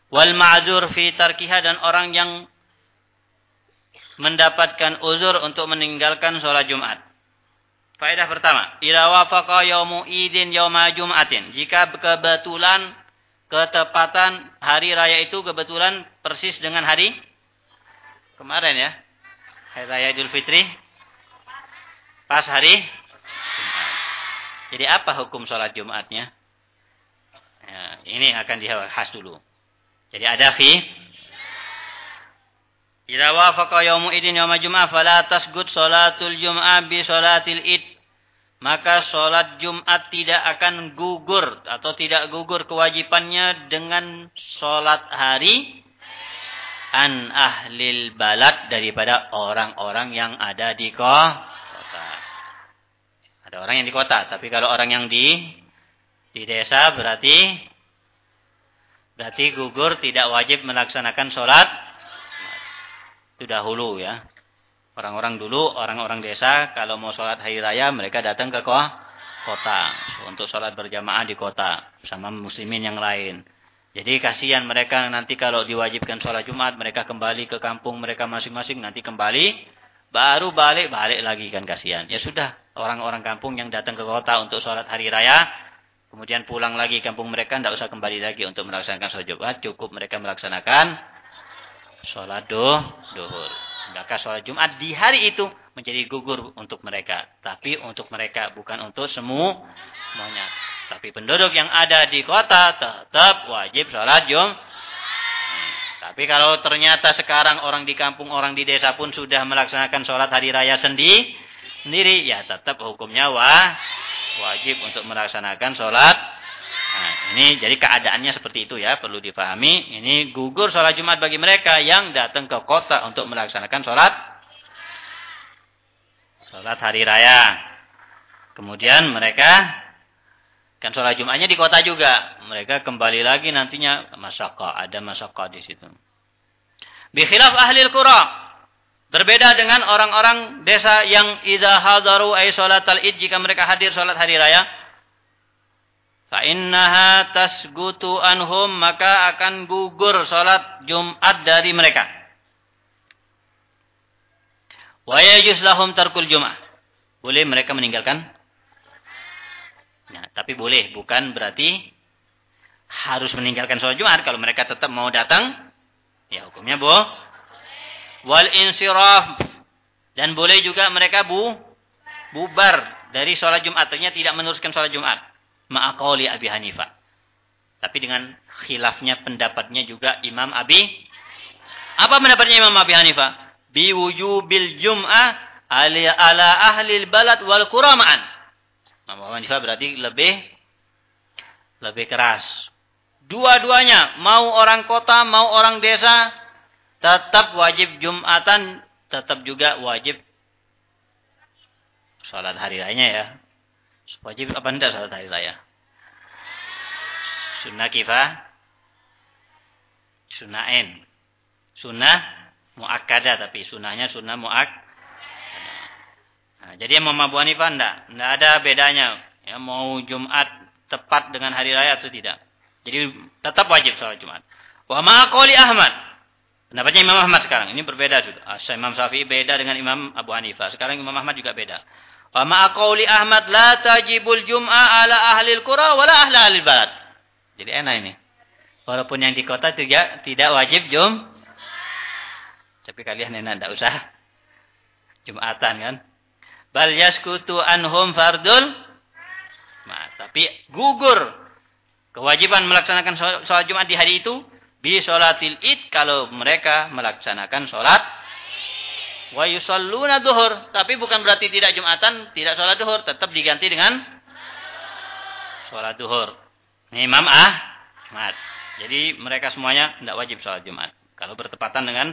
[SPEAKER 1] Wal ma'zur fi tarkiha dan orang yang mendapatkan uzur untuk meninggalkan sholat Jumat. Faedah pertama, ila wafaqa yaumu idin yauma jum'atin. Jika kebetulan ketepatan hari raya itu kebetulan persis dengan hari kemarin ya. Hari raya Idul Fitri pas hari Jadi apa hukum sholat Jumatnya? Ya, ini akan dibahas dulu. Jadi ada fi Idza wafaqa yaumu idin yauma jum'ah fala tasgud salatul jum'ah bi salatil id. Maka salat Jumat tidak akan gugur atau tidak gugur kewajibannya dengan salat hari an ahlil balad daripada orang-orang yang ada di kota. Ada orang yang di kota, tapi kalau orang yang di di desa berarti berarti gugur tidak wajib melaksanakan sholat itu dahulu ya. Orang-orang dulu, orang-orang desa, kalau mau sholat hari raya, mereka datang ke kota. Untuk sholat berjamaah di kota. Sama muslimin yang lain. Jadi kasihan mereka nanti kalau diwajibkan sholat Jumat, mereka kembali ke kampung mereka masing-masing, nanti kembali, baru balik, balik lagi kan kasihan. Ya sudah, orang-orang kampung yang datang ke kota untuk sholat hari raya, kemudian pulang lagi kampung mereka, tidak usah kembali lagi untuk melaksanakan sholat Jumat, cukup mereka melaksanakan sholat doh, duhur. Maka sholat Jumat di hari itu menjadi gugur untuk mereka. Tapi untuk mereka, bukan untuk semua semuanya. Tapi penduduk yang ada di kota tetap wajib sholat Jum. Tapi kalau ternyata sekarang orang di kampung, orang di desa pun sudah melaksanakan sholat hari raya sendi, sendiri, ya tetap hukumnya wah, wajib untuk melaksanakan sholat. Nah, ini jadi keadaannya seperti itu ya, perlu dipahami. Ini gugur sholat Jumat bagi mereka yang datang ke kota untuk melaksanakan sholat. Sholat hari raya. Kemudian mereka Kan sholat Jumatnya di kota juga. Mereka kembali lagi nantinya masakah. Ada masakah di situ. Bikhilaf ahli qura. Berbeda dengan orang-orang desa yang idza hadaru ay salat al-id jika mereka hadir salat hari raya. Fa innaha tasgutu anhum maka akan gugur salat Jumat dari mereka. Wa yajuz lahum tarkul Jum'ah. Boleh mereka meninggalkan Nah, tapi boleh, bukan berarti harus meninggalkan sholat Jumat. Kalau mereka tetap mau datang, ya hukumnya boh. Wal insiraf. Dan boleh juga mereka bu, bubar dari sholat Jumat. Artinya tidak meneruskan sholat Jumat. Ma'akawli Abi Hanifah. Tapi dengan khilafnya pendapatnya juga Imam Abi. Apa pendapatnya Imam Abi Hanifah? Biwujubil jum'ah ala ahli balad wal kurama'an. Abu Hanifah berarti lebih lebih keras. Dua-duanya, mau orang kota, mau orang desa, tetap wajib Jumatan, tetap juga wajib sholat hari raya ya. Wajib apa enggak sholat hari raya? Sunnah kifah, sunnah en. Sunnah muakkada tapi sunnahnya sunnah muak Nah, jadi Imam Abu Hanifah enggak, enggak ada bedanya. Ya, mau Jumat tepat dengan hari raya atau tidak. Jadi tetap wajib sholat Jumat. Wa ma'aqoli Ahmad. Pendapatnya Imam Ahmad sekarang. Ini berbeda juga. Imam Syafi'i beda dengan Imam Abu Hanifah. Sekarang Imam Ahmad juga beda. Wa ma'aqoli Ahmad la tajibul jum'a ala ahlil qura wala ahla ahlil balad. Jadi enak ini. Walaupun yang di kota tidak tidak wajib jum. Tapi kalian enak tidak usah Jumatan kan. Bal yaskutu anhum fardul. Nah, tapi gugur kewajiban melaksanakan sholat Jumat di hari itu bi sholatil id kalau mereka melaksanakan sholat wa yusalluna duhur. Tapi bukan berarti tidak Jumatan tidak sholat duhur tetap diganti dengan sholat duhur. Ini Imam Ahmad. Jadi mereka semuanya tidak wajib sholat Jumat. Kalau bertepatan dengan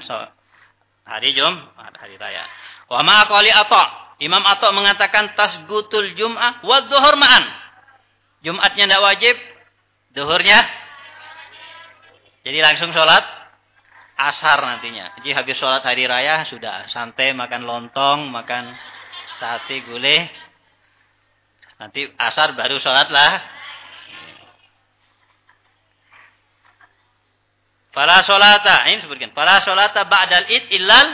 [SPEAKER 1] hari Jumat hari raya. Wa ma'aqali ata Imam Atta mengatakan tasgutul jum'ah wa dhuhur ma'an. Jumatnya tidak wajib, duhurnya jadi langsung sholat asar nantinya. Jadi habis sholat hari raya sudah santai makan lontong, makan sate gulai. Nanti asar baru sholat lah. Fala sholata, ini sebutkan. Fala sholata ba'dal id illal.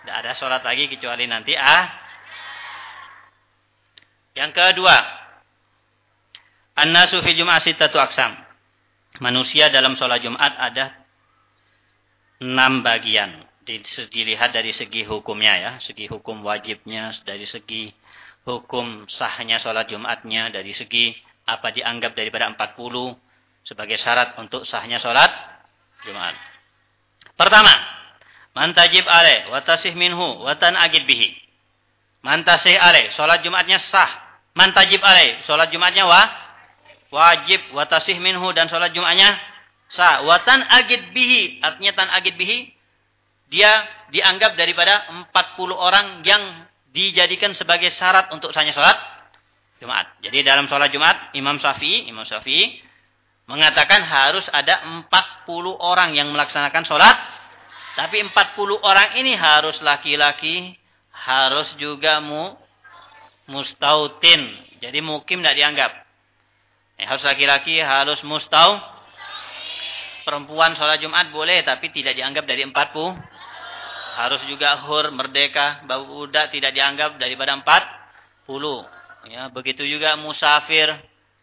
[SPEAKER 1] Tidak ada sholat lagi kecuali nanti ah yang kedua, an-nasu fi Jum'ah aksam. Manusia dalam sholat Jumat ada enam bagian. Dilihat dari segi hukumnya ya, segi hukum wajibnya, dari segi hukum sahnya sholat Jumatnya, dari segi apa dianggap daripada 40 sebagai syarat untuk sahnya sholat Jumat. Pertama, mantajib ale, watasih minhu, watan agid bihi. Mantasih alaih. Sholat Jumatnya sah. Mantajib alaih. Sholat Jumatnya wa, wajib. Watasih minhu. Dan sholat Jumatnya sah. Watan agid bihi. Artinya tan agid bihi. Dia dianggap daripada 40 orang yang dijadikan sebagai syarat untuk sahnya sholat Jumat. Jadi dalam sholat Jumat, Imam Syafi'i, Imam Syafi'i mengatakan harus ada 40 orang yang melaksanakan sholat. Tapi 40 orang ini harus laki-laki, harus juga mu mustautin. Jadi mukim tidak dianggap. Ya, harus laki-laki, harus mustau. Perempuan sholat Jumat boleh, tapi tidak dianggap dari empat puluh. Harus juga hur, merdeka, budak tidak dianggap daripada empat puluh. Ya, begitu juga musafir.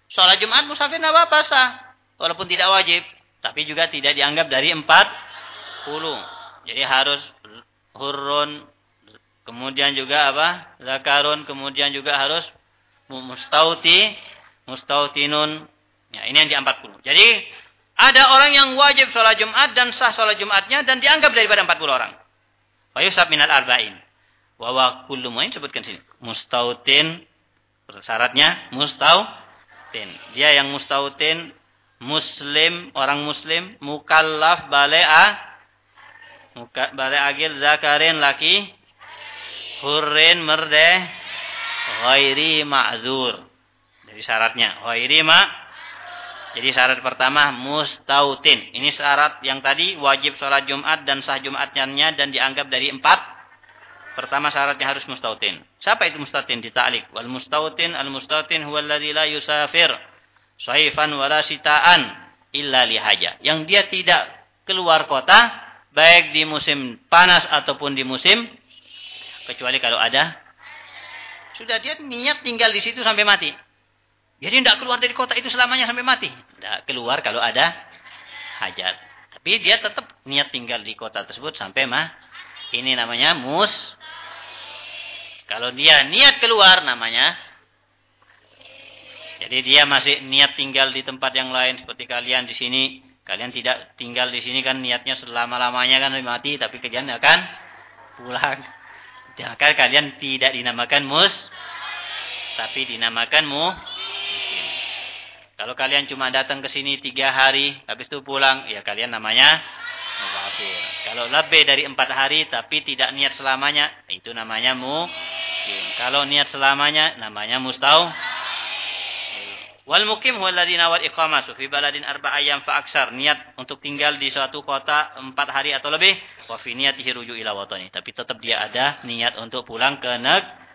[SPEAKER 1] Sholat Jumat musafir tidak apa-apa sah. Walaupun tidak wajib. Tapi juga tidak dianggap dari empat puluh. Jadi harus hurun, Kemudian juga apa? Zakarun. Kemudian juga harus mustauti. mustautinun. Ya, ini yang di 40. Jadi ada orang yang wajib sholat Jumat dan sah sholat Jumatnya dan dianggap daripada 40 orang. Fayusab minal arba'in. Mu'in sebutkan sini. Mustautin. Syaratnya mustautin. Dia yang mustautin. Muslim. Orang muslim. Mukallaf bale'a. Muka, bale agil zakarin laki. Hurrin merde. Ghairi ma'zur. Jadi syaratnya. Ghairi ma'zur jadi syarat pertama mustautin. Ini syarat yang tadi wajib sholat Jumat dan sah Jumatnya dan dianggap dari empat. Pertama syaratnya harus mustautin. Siapa itu mustautin? Dita'lik. Wal mustautin al mustautin huwa alladhi la yusafir. Saifan wala sitaan illa lihaja. Yang dia tidak keluar kota baik di musim panas ataupun di musim kecuali kalau ada sudah dia niat tinggal di situ sampai mati. Jadi tidak keluar dari kota itu selamanya sampai mati. Tidak keluar kalau ada hajat. Tapi dia tetap niat tinggal di kota tersebut sampai mah. Ini namanya mus. Kalau dia niat keluar namanya. Jadi dia masih niat tinggal di tempat yang lain seperti kalian di sini. Kalian tidak tinggal di sini kan niatnya selama-lamanya kan sampai mati. Tapi kalian akan pulang. Jangan kalian tidak dinamakan mus. Tapi dinamakan mu kalau kalian cuma datang ke sini tiga hari, habis itu pulang, ya kalian namanya. Kalau lebih dari empat hari tapi tidak niat selamanya, itu namanya mukim. Kalau niat selamanya, namanya mustau. Wal mukim huwa alladhi nawal iqamah fi baladin arba ayam fa. Niat untuk tinggal di suatu kota empat hari atau lebih. Wa fi niyatihi ruju. Tapi tetap dia ada niat untuk pulang ke negeri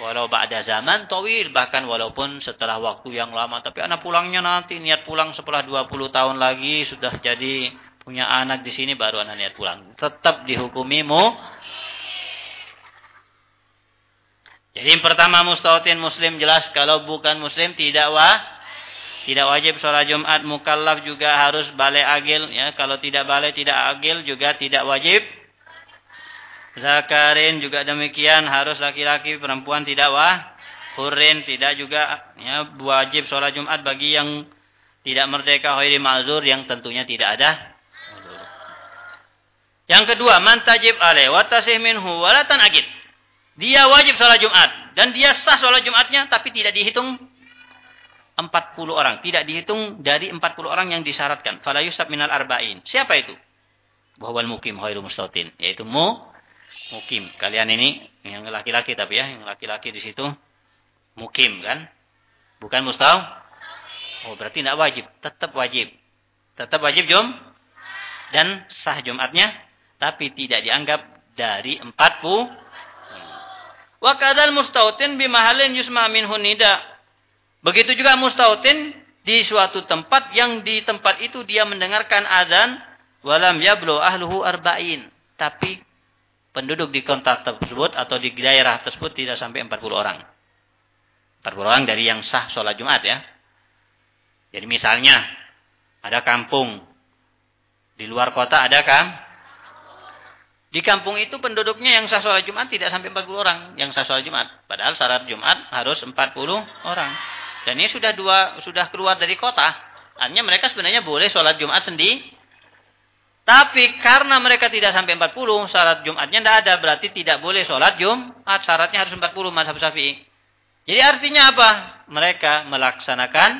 [SPEAKER 1] Walau ba'da zaman tawil. Bahkan walaupun setelah waktu yang lama. Tapi anak pulangnya nanti. Niat pulang setelah 20 tahun lagi. Sudah jadi punya anak di sini. Baru anak niat pulang. Tetap dihukumimu. Jadi yang pertama mustautin muslim jelas. Kalau bukan muslim tidak wah. Tidak wajib sholat Jumat. Mukallaf juga harus balik agil. Ya, kalau tidak balik tidak agil juga tidak wajib. Zakarin juga demikian harus laki-laki perempuan tidak wah. Hurin tidak juga ya, wajib sholat Jumat bagi yang tidak merdeka khairi ma'zur yang tentunya tidak ada. Yang kedua, man tajib alaih wa tasih minhu walatan agit. Dia wajib sholat Jumat dan dia sah sholat Jumatnya tapi tidak dihitung 40 orang, tidak dihitung dari 40 orang yang disyaratkan. Fala yusab minal arba'in. Siapa itu? Bahwa mukim khairu mustautin, yaitu mu mukim. Kalian ini yang laki-laki tapi ya, yang laki-laki di situ mukim kan? Bukan mustau? Oh, berarti tidak wajib, tetap wajib. Tetap wajib jum dan sah Jumatnya tapi tidak dianggap dari empat pu. Wa kadal mustautin bimahalin yusma minhu nida. Begitu juga mustautin di suatu tempat yang di tempat itu dia mendengarkan azan walam yablu ahluhu arba'in. Tapi penduduk di kota tersebut atau di daerah tersebut tidak sampai 40 orang. 40 orang dari yang sah sholat Jumat ya. Jadi misalnya ada kampung di luar kota ada kan? Di kampung itu penduduknya yang sah sholat Jumat tidak sampai 40 orang yang sah sholat Jumat. Padahal syarat Jumat harus 40 orang. Dan ini sudah dua sudah keluar dari kota. Artinya mereka sebenarnya boleh sholat Jumat sendiri tapi karena mereka tidak sampai 40, syarat Jumatnya tidak ada. Berarti tidak boleh sholat Jumat. Syaratnya harus 40 mazhab syafi'i. Jadi artinya apa? Mereka melaksanakan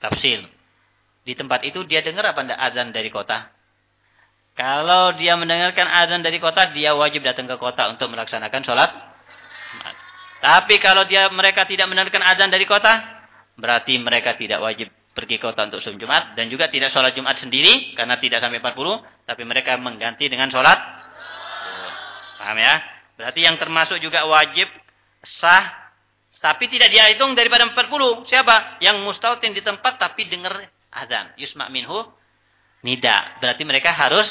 [SPEAKER 1] tafsir. Di tempat itu dia dengar apa tidak azan dari kota? Kalau dia mendengarkan azan dari kota, dia wajib datang ke kota untuk melaksanakan sholat. Tapi kalau dia mereka tidak mendengarkan azan dari kota, berarti mereka tidak wajib pergi kota untuk sholat Jumat. Dan juga tidak sholat Jumat sendiri karena tidak sampai 40 tapi mereka mengganti dengan sholat. Paham ya? Berarti yang termasuk juga wajib sah tapi tidak dihitung daripada 40 siapa? Yang mustautin di tempat tapi dengar azan. Yusma minhu nida. Berarti mereka harus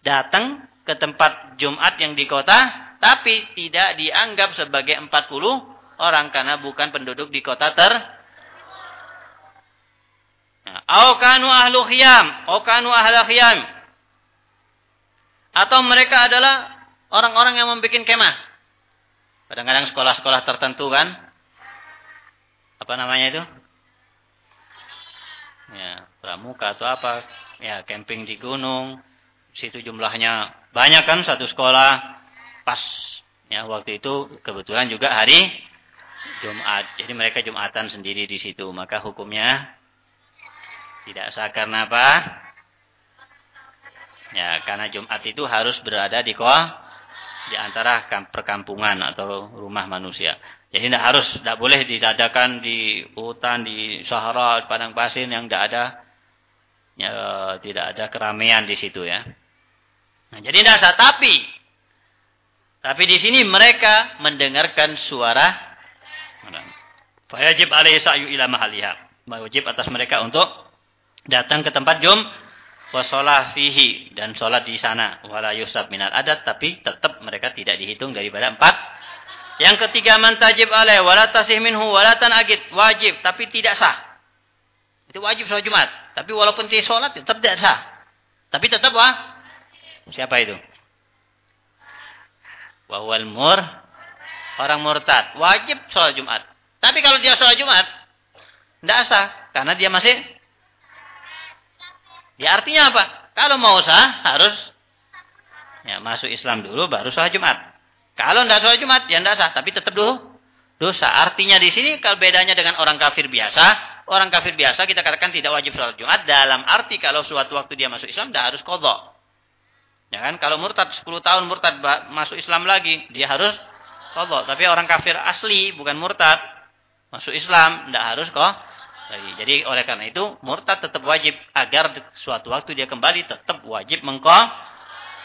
[SPEAKER 1] datang ke tempat Jumat yang di kota tapi tidak dianggap sebagai 40 orang karena bukan penduduk di kota ter Au kanu ahlu khiyam, au ahla khiyam. Atau mereka adalah orang-orang yang membuat kemah. Kadang-kadang sekolah-sekolah tertentu kan, apa namanya itu? Ya, pramuka atau apa? Ya, camping di gunung. Situ jumlahnya banyak kan satu sekolah. Pas ya waktu itu kebetulan juga hari Jumat. Jadi mereka Jumatan sendiri di situ. Maka hukumnya tidak sah karena apa? Ya, karena Jumat itu harus berada di kota di antara perkampungan atau rumah manusia. Jadi tidak harus, tidak boleh didadakan di hutan, di sahara, padang pasir yang tidak ada, ya, tidak ada keramaian di situ ya. Nah, jadi tidak sah. Tapi, tapi di sini mereka mendengarkan suara. Fayajib alaihi sa'yu ila mahaliha. Wajib atas mereka untuk datang ke tempat jum wasolah fihi dan sholat di sana wala yusab minal adat tapi tetap mereka tidak dihitung daripada empat yang ketiga mantajib alaih wala tasih minhu wala agit wajib tapi tidak sah. Itu wajib sholat Jumat. Tapi walaupun tidak sholat tetap tidak sah. Tapi tetap wah. Siapa itu? Wawal mur orang murtad wajib sholat Jumat. Tapi kalau dia sholat Jumat tidak sah karena dia masih Ya artinya apa? Kalau mau sah harus ya masuk Islam dulu baru sholat Jumat. Kalau tidak sholat Jumat, ya tidak sah. Tapi tetap dulu dosa. Artinya di sini kalau bedanya dengan orang kafir biasa, orang kafir biasa kita katakan tidak wajib sholat Jumat. Dalam arti kalau suatu waktu dia masuk Islam, tidak harus kodok. Ya kan? Kalau murtad 10 tahun murtad masuk Islam lagi, dia harus kodok. Tapi orang kafir asli, bukan murtad, masuk Islam, tidak harus kok. Jadi oleh karena itu murtad tetap wajib agar suatu waktu dia kembali tetap wajib mengkok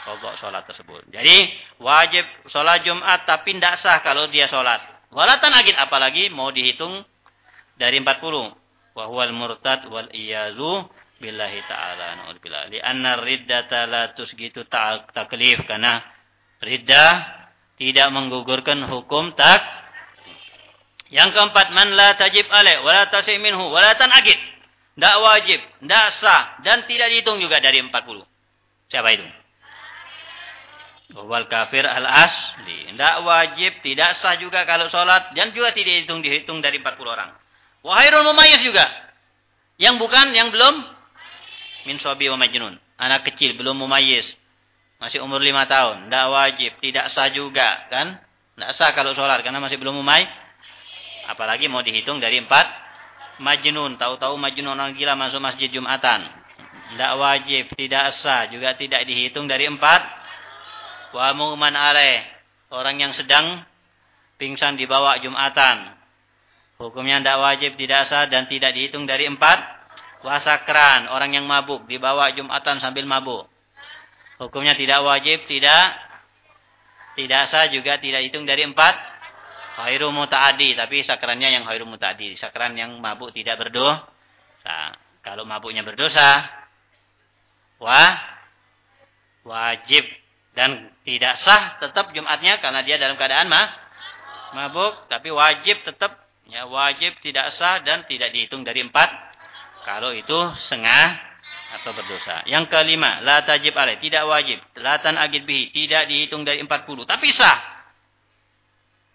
[SPEAKER 1] kodok sholat tersebut. Jadi wajib sholat Jumat tapi tidak sah kalau dia sholat. Walatan agit apalagi mau dihitung dari 40. Wahwal murtad wal iyazu billahi ta'ala. Na'udzubillah. Lianna riddata la tusgitu taklif. Karena riddah tidak menggugurkan hukum tak. Yang keempat, man la tajib alaih, wala tasih minhu, wala agit. Tidak wajib, tidak sah, dan tidak dihitung juga dari 40. Siapa itu? Wal kafir al asli. Tidak wajib, tidak sah juga kalau sholat. Dan juga tidak dihitung dihitung dari 40 orang. Wahairul mumayyiz juga. Yang bukan, yang belum. Min sobi wa majnun. Anak kecil, belum mumayyiz. Masih umur 5 tahun. Tidak wajib, tidak sah juga. kan? Tidak sah kalau sholat karena masih belum mumay. Apalagi mau dihitung dari 4. Majnun. Tahu-tahu majnun orang gila masuk masjid Jumatan. Tidak wajib, tidak sah. Juga tidak dihitung dari 4 Wa mu'man alaih. Orang yang sedang pingsan di bawah Jumatan. Hukumnya tidak wajib, tidak sah dan tidak dihitung dari empat. Wasakran. Orang yang mabuk di bawah Jumatan sambil mabuk. Hukumnya tidak wajib, tidak tidak sah juga tidak hitung dari empat. Khairu muta'adi. Tapi sakrannya yang khairu muta'adi. Sakran yang mabuk tidak berdosa. Nah, kalau mabuknya berdosa. Wah. Wajib dan tidak sah tetap Jumatnya karena dia dalam keadaan mah mabuk tapi wajib tetap ya wajib tidak sah dan tidak dihitung dari empat kalau itu sengah atau berdosa. Yang kelima, la tajib alaih, tidak wajib. Latan agid bihi, tidak dihitung dari empat puluh tapi sah.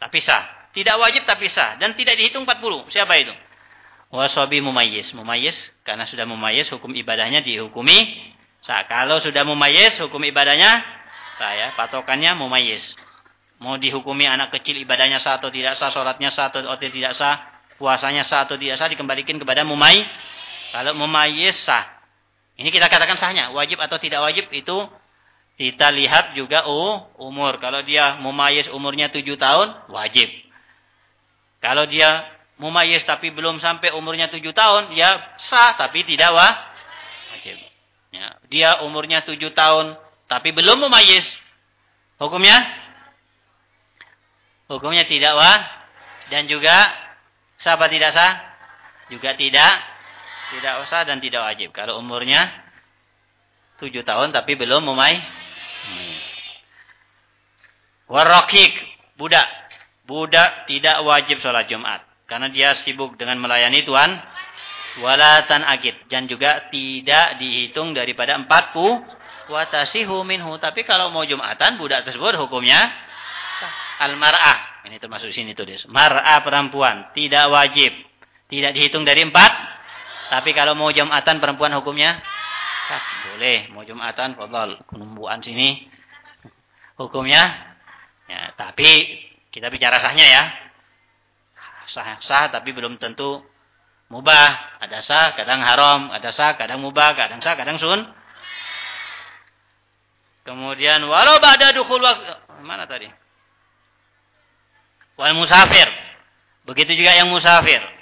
[SPEAKER 1] Tapi sah. Tidak wajib tapi sah dan tidak dihitung empat puluh Siapa itu? Wasabi mumayyiz. Mumayyiz karena sudah mumayyiz hukum ibadahnya dihukumi sah. Kalau sudah mumayyiz hukum ibadahnya saya patokannya mumayyiz. Mau dihukumi anak kecil ibadahnya sah atau tidak sah, sholatnya sah atau tidak sah, puasanya sah atau tidak sah dikembalikan kepada mumay. Kalau mumayyiz sah. Ini kita katakan sahnya, wajib atau tidak wajib itu kita lihat juga oh, umur. Kalau dia mumayyiz umurnya 7 tahun, wajib. Kalau dia mumayyiz tapi belum sampai umurnya 7 tahun, ya sah tapi tidak wajib. Ya, dia umurnya 7 tahun tapi belum mumayyiz. Hukumnya? Hukumnya tidak wah dan juga sahabat tidak sah? Juga tidak tidak usah dan tidak wajib. Kalau umurnya tujuh tahun tapi belum memay. Hmm. Warokik budak. Budak tidak wajib sholat Jumat. Karena dia sibuk dengan melayani Tuhan. Walatan agit. Dan juga tidak dihitung daripada empat puluh watasihu minhu. Tapi kalau mau Jumatan, budak tersebut hukumnya al-mar'ah. Ini termasuk sini tulis. Mar'ah perempuan. Tidak wajib. Tidak dihitung dari empat. Tapi kalau mau Jumatan perempuan hukumnya. Boleh. Mau Jumatan, fadal. Kunumbuan sini. Hukumnya. Ya, tapi kita bicara sahnya ya. Sah, sah tapi belum tentu mubah. Ada sah, kadang haram. Ada sah, kadang mubah. Kadang sah, kadang sun. Kemudian walau ba'da dukhul. Mana tadi? Wal musafir. Begitu juga yang musafir.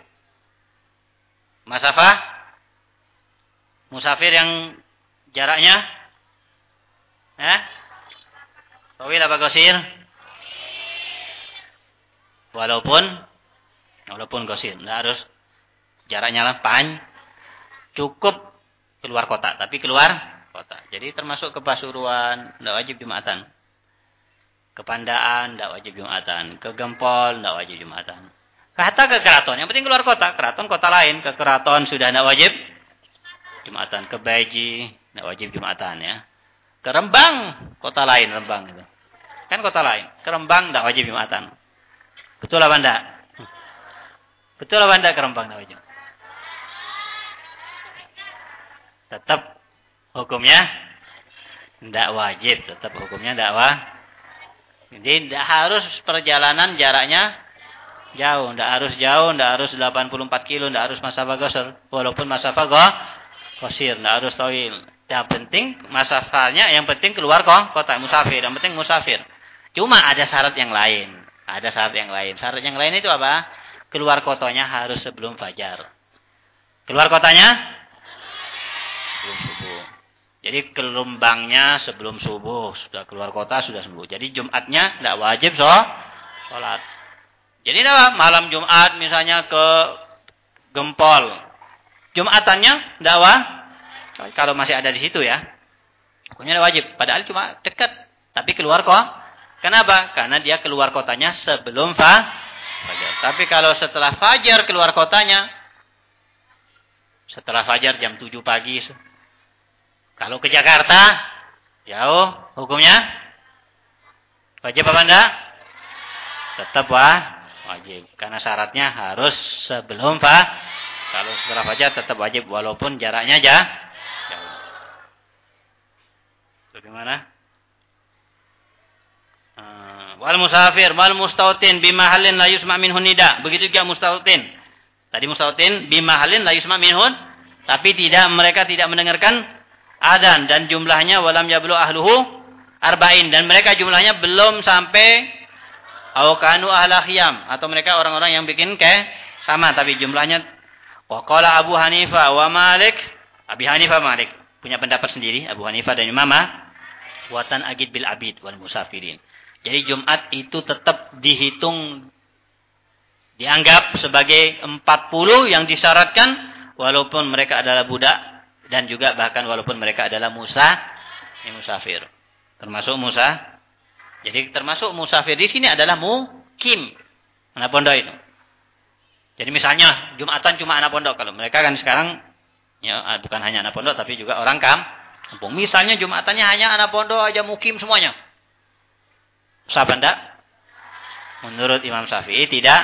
[SPEAKER 1] Masafah? Musafir yang jaraknya? Eh? Tawil apa gosir? Walaupun walaupun gosir, tidak harus jaraknya lah pan cukup keluar kota, tapi keluar kota. Jadi termasuk ke Pasuruan, tidak wajib Jumatan. Ke Pandaan, wajib Jumatan. Ke Gempol, wajib Jumatan. Kata ke keraton, yang penting keluar kota. Keraton kota lain, ke keraton sudah tidak wajib Jumatan. Ke Beji, tidak wajib Jumatan ya. Ke Rembang, kota lain Rembang itu. Kan kota lain. Ke Rembang tidak wajib Jumatan. Betul apa enggak? Betul apa enggak ke Rembang tidak wajib? Tetap hukumnya tidak wajib, tetap hukumnya tidak wajib. Jadi tidak harus perjalanan jaraknya jauh, tidak harus jauh, tidak harus 84 kilo, tidak harus masafah gosir, walaupun masafah go gosir, tidak harus toil. Yang penting masafahnya, yang penting keluar kok kota musafir, yang penting musafir. Cuma ada syarat yang lain, ada syarat yang lain. Syarat yang lain itu apa? Keluar kotanya harus sebelum fajar. Keluar kotanya sebelum subuh. Jadi kelumbangnya sebelum subuh. Sudah keluar kota, sudah sembuh. Jadi Jumatnya tidak wajib so, sholat. Jadi apa? Malam Jumat misalnya ke Gempol. Jumatannya tidak wajib. Kalau masih ada di situ ya. Hukumnya wajib. Padahal cuma dekat. Tapi keluar kok. Kenapa? Karena dia keluar kotanya sebelum fa fajar. Tapi kalau setelah fajar keluar kotanya. Setelah fajar jam 7 pagi kalau ke Jakarta, jauh hukumnya wajib apa enggak? Tetap wah, wajib. Karena syaratnya harus sebelum Pak. Kalau setelah fajar tetap wajib walaupun jaraknya aja. Bagaimana? Uh, wal musafir wal mustautin bimahallin la yusma minhun nida. Begitu juga mustautin. Tadi mustautin bimahallin la yusma minhun tapi tidak mereka tidak mendengarkan adan dan jumlahnya walam yablu ahluhu arba'in dan mereka jumlahnya belum sampai ahla khiyam. Atau mereka orang-orang yang bikin ke sama tapi jumlahnya waqala Abu Hanifah wa Malik. Abi Hanifah Malik. Punya pendapat sendiri Abu Hanifah dan Imam watan agid bil abid wal musafirin. Jadi Jumat itu tetap dihitung dianggap sebagai 40 yang disyaratkan walaupun mereka adalah budak dan juga bahkan walaupun mereka adalah musa musafir. Termasuk musa jadi termasuk musafir di sini adalah mukim anak pondok itu jadi misalnya jumatan cuma anak pondok kalau mereka kan sekarang ya bukan hanya anak pondok tapi juga orang kam kampung misalnya jumatannya hanya anak pondok aja mukim semuanya sah enggak menurut Imam Syafi'i tidak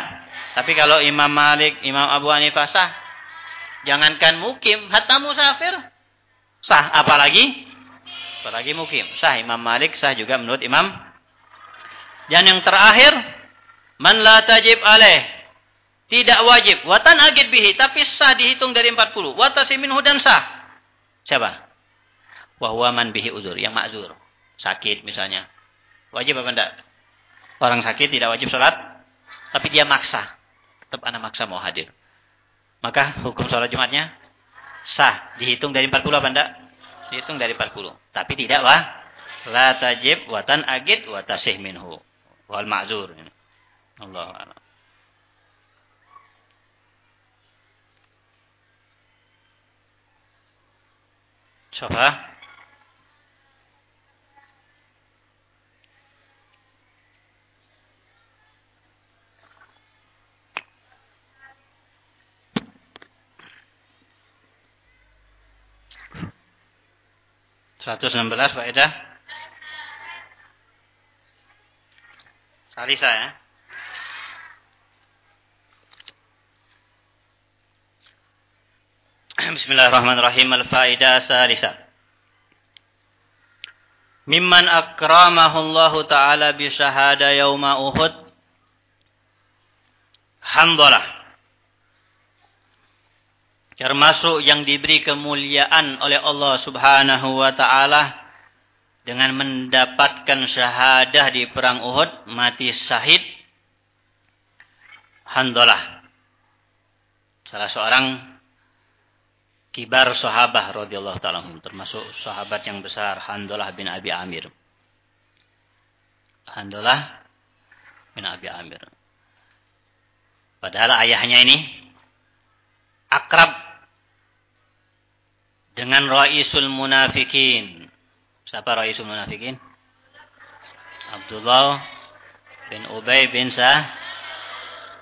[SPEAKER 1] tapi kalau Imam Malik Imam Abu Hanifah sah Jangankan mukim, hatta musafir sah. Apalagi apalagi mukim. Sah Imam Malik, sah juga menurut Imam. Dan yang terakhir, man la tajib alaih. Tidak wajib. Watan agid bihi. Tapi sah dihitung dari 40. Watasiminhu dan sah. Siapa? Wahwa man bihi uzur. Yang makzur. Sakit misalnya. Wajib apa enggak? Orang sakit tidak wajib sholat. Tapi dia maksa. Tetap anak maksa mau hadir. Maka hukum sholat Jumatnya sah. Dihitung dari 40 apa enggak? Dihitung dari 40. Tapi tidak wah. La tajib watan agid watasih minhu. Wal ma'zur. Allah Allah. Sofa. 116 faedah. Salisa ya. Bismillahirrahmanirrahim. Al-faidah salisa. Mimman akramahu Allah Ta'ala bi syahada Uhud. Hamdalah. Termasuk yang diberi kemuliaan oleh Allah Subhanahu wa taala dengan mendapatkan syahadah di perang Uhud, mati syahid. Handalah. Salah seorang kibar sahabat radhiyallahu taala termasuk sahabat yang besar Handalah bin Abi Amir. Handalah bin Abi Amir. Padahal ayahnya ini akrab dengan Raisul Munafikin. Siapa Raisul Munafikin? Abdullah bin Ubay bin Sah.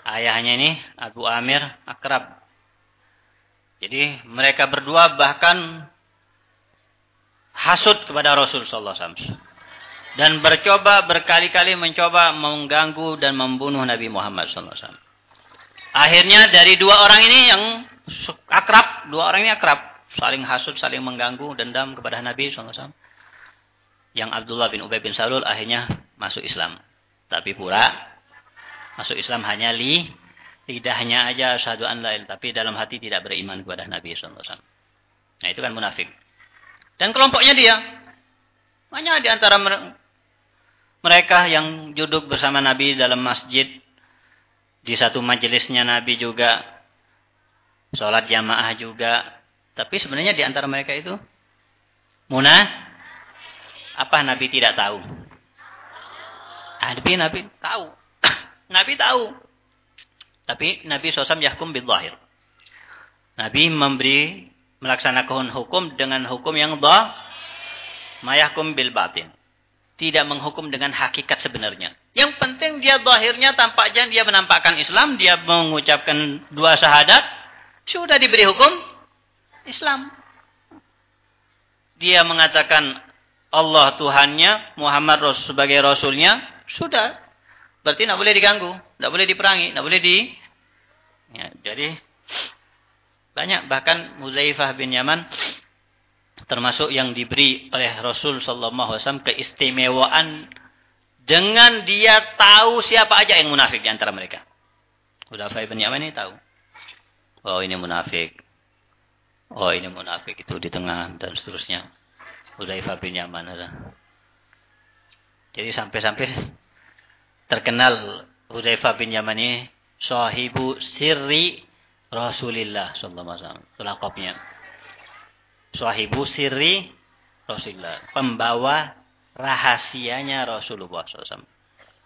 [SPEAKER 1] Ayahnya ini Abu Amir akrab jadi mereka berdua bahkan hasut kepada Rasul sallallahu alaihi wasallam dan bercoba berkali-kali mencoba mengganggu dan membunuh Nabi Muhammad wasallam. Akhirnya dari dua orang ini yang akrab, dua orang ini akrab, saling hasut, saling mengganggu, dendam kepada Nabi wasallam. Yang Abdullah bin Ubay bin Salul akhirnya masuk Islam. Tapi pura masuk Islam hanya li Lidahnya aja syahadu an tapi dalam hati tidak beriman kepada Nabi SAW. Nah itu kan munafik. Dan kelompoknya dia. Banyak di antara mereka yang duduk bersama Nabi dalam masjid. Di satu majelisnya Nabi juga. Sholat jamaah juga. Tapi sebenarnya di antara mereka itu. Munah. Apa Nabi tidak tahu? Nabi, Nabi tahu. Nabi tahu. Tapi Nabi SAW yahkum bil zahir. Nabi memberi melaksanakan hukum dengan hukum yang dah mayahkum bil batin. Tidak menghukum dengan hakikat sebenarnya. Yang penting dia zahirnya tampaknya dia menampakkan Islam, dia mengucapkan dua syahadat, sudah diberi hukum Islam. Dia mengatakan Allah Tuhannya, Muhammad sebagai Rasulnya, sudah Berarti tidak boleh diganggu, tidak boleh diperangi, tidak boleh di. Ya, jadi banyak bahkan Muzaifah bin Yaman termasuk yang diberi oleh Rasul Sallallahu Alaihi Wasallam keistimewaan dengan dia tahu siapa aja yang munafik di antara mereka. Muzaifah bin Yaman ini tahu. Oh ini munafik. Oh ini munafik itu di tengah dan seterusnya. Muzaifah bin Yaman. Jadi sampai-sampai terkenal Hudzaifah bin Yaman ini sahibu sirri Rasulillah sallallahu alaihi wasallam. Itu lakopnya. Sahibu sirri Rasulillah, pembawa rahasianya Rasulullah SAW.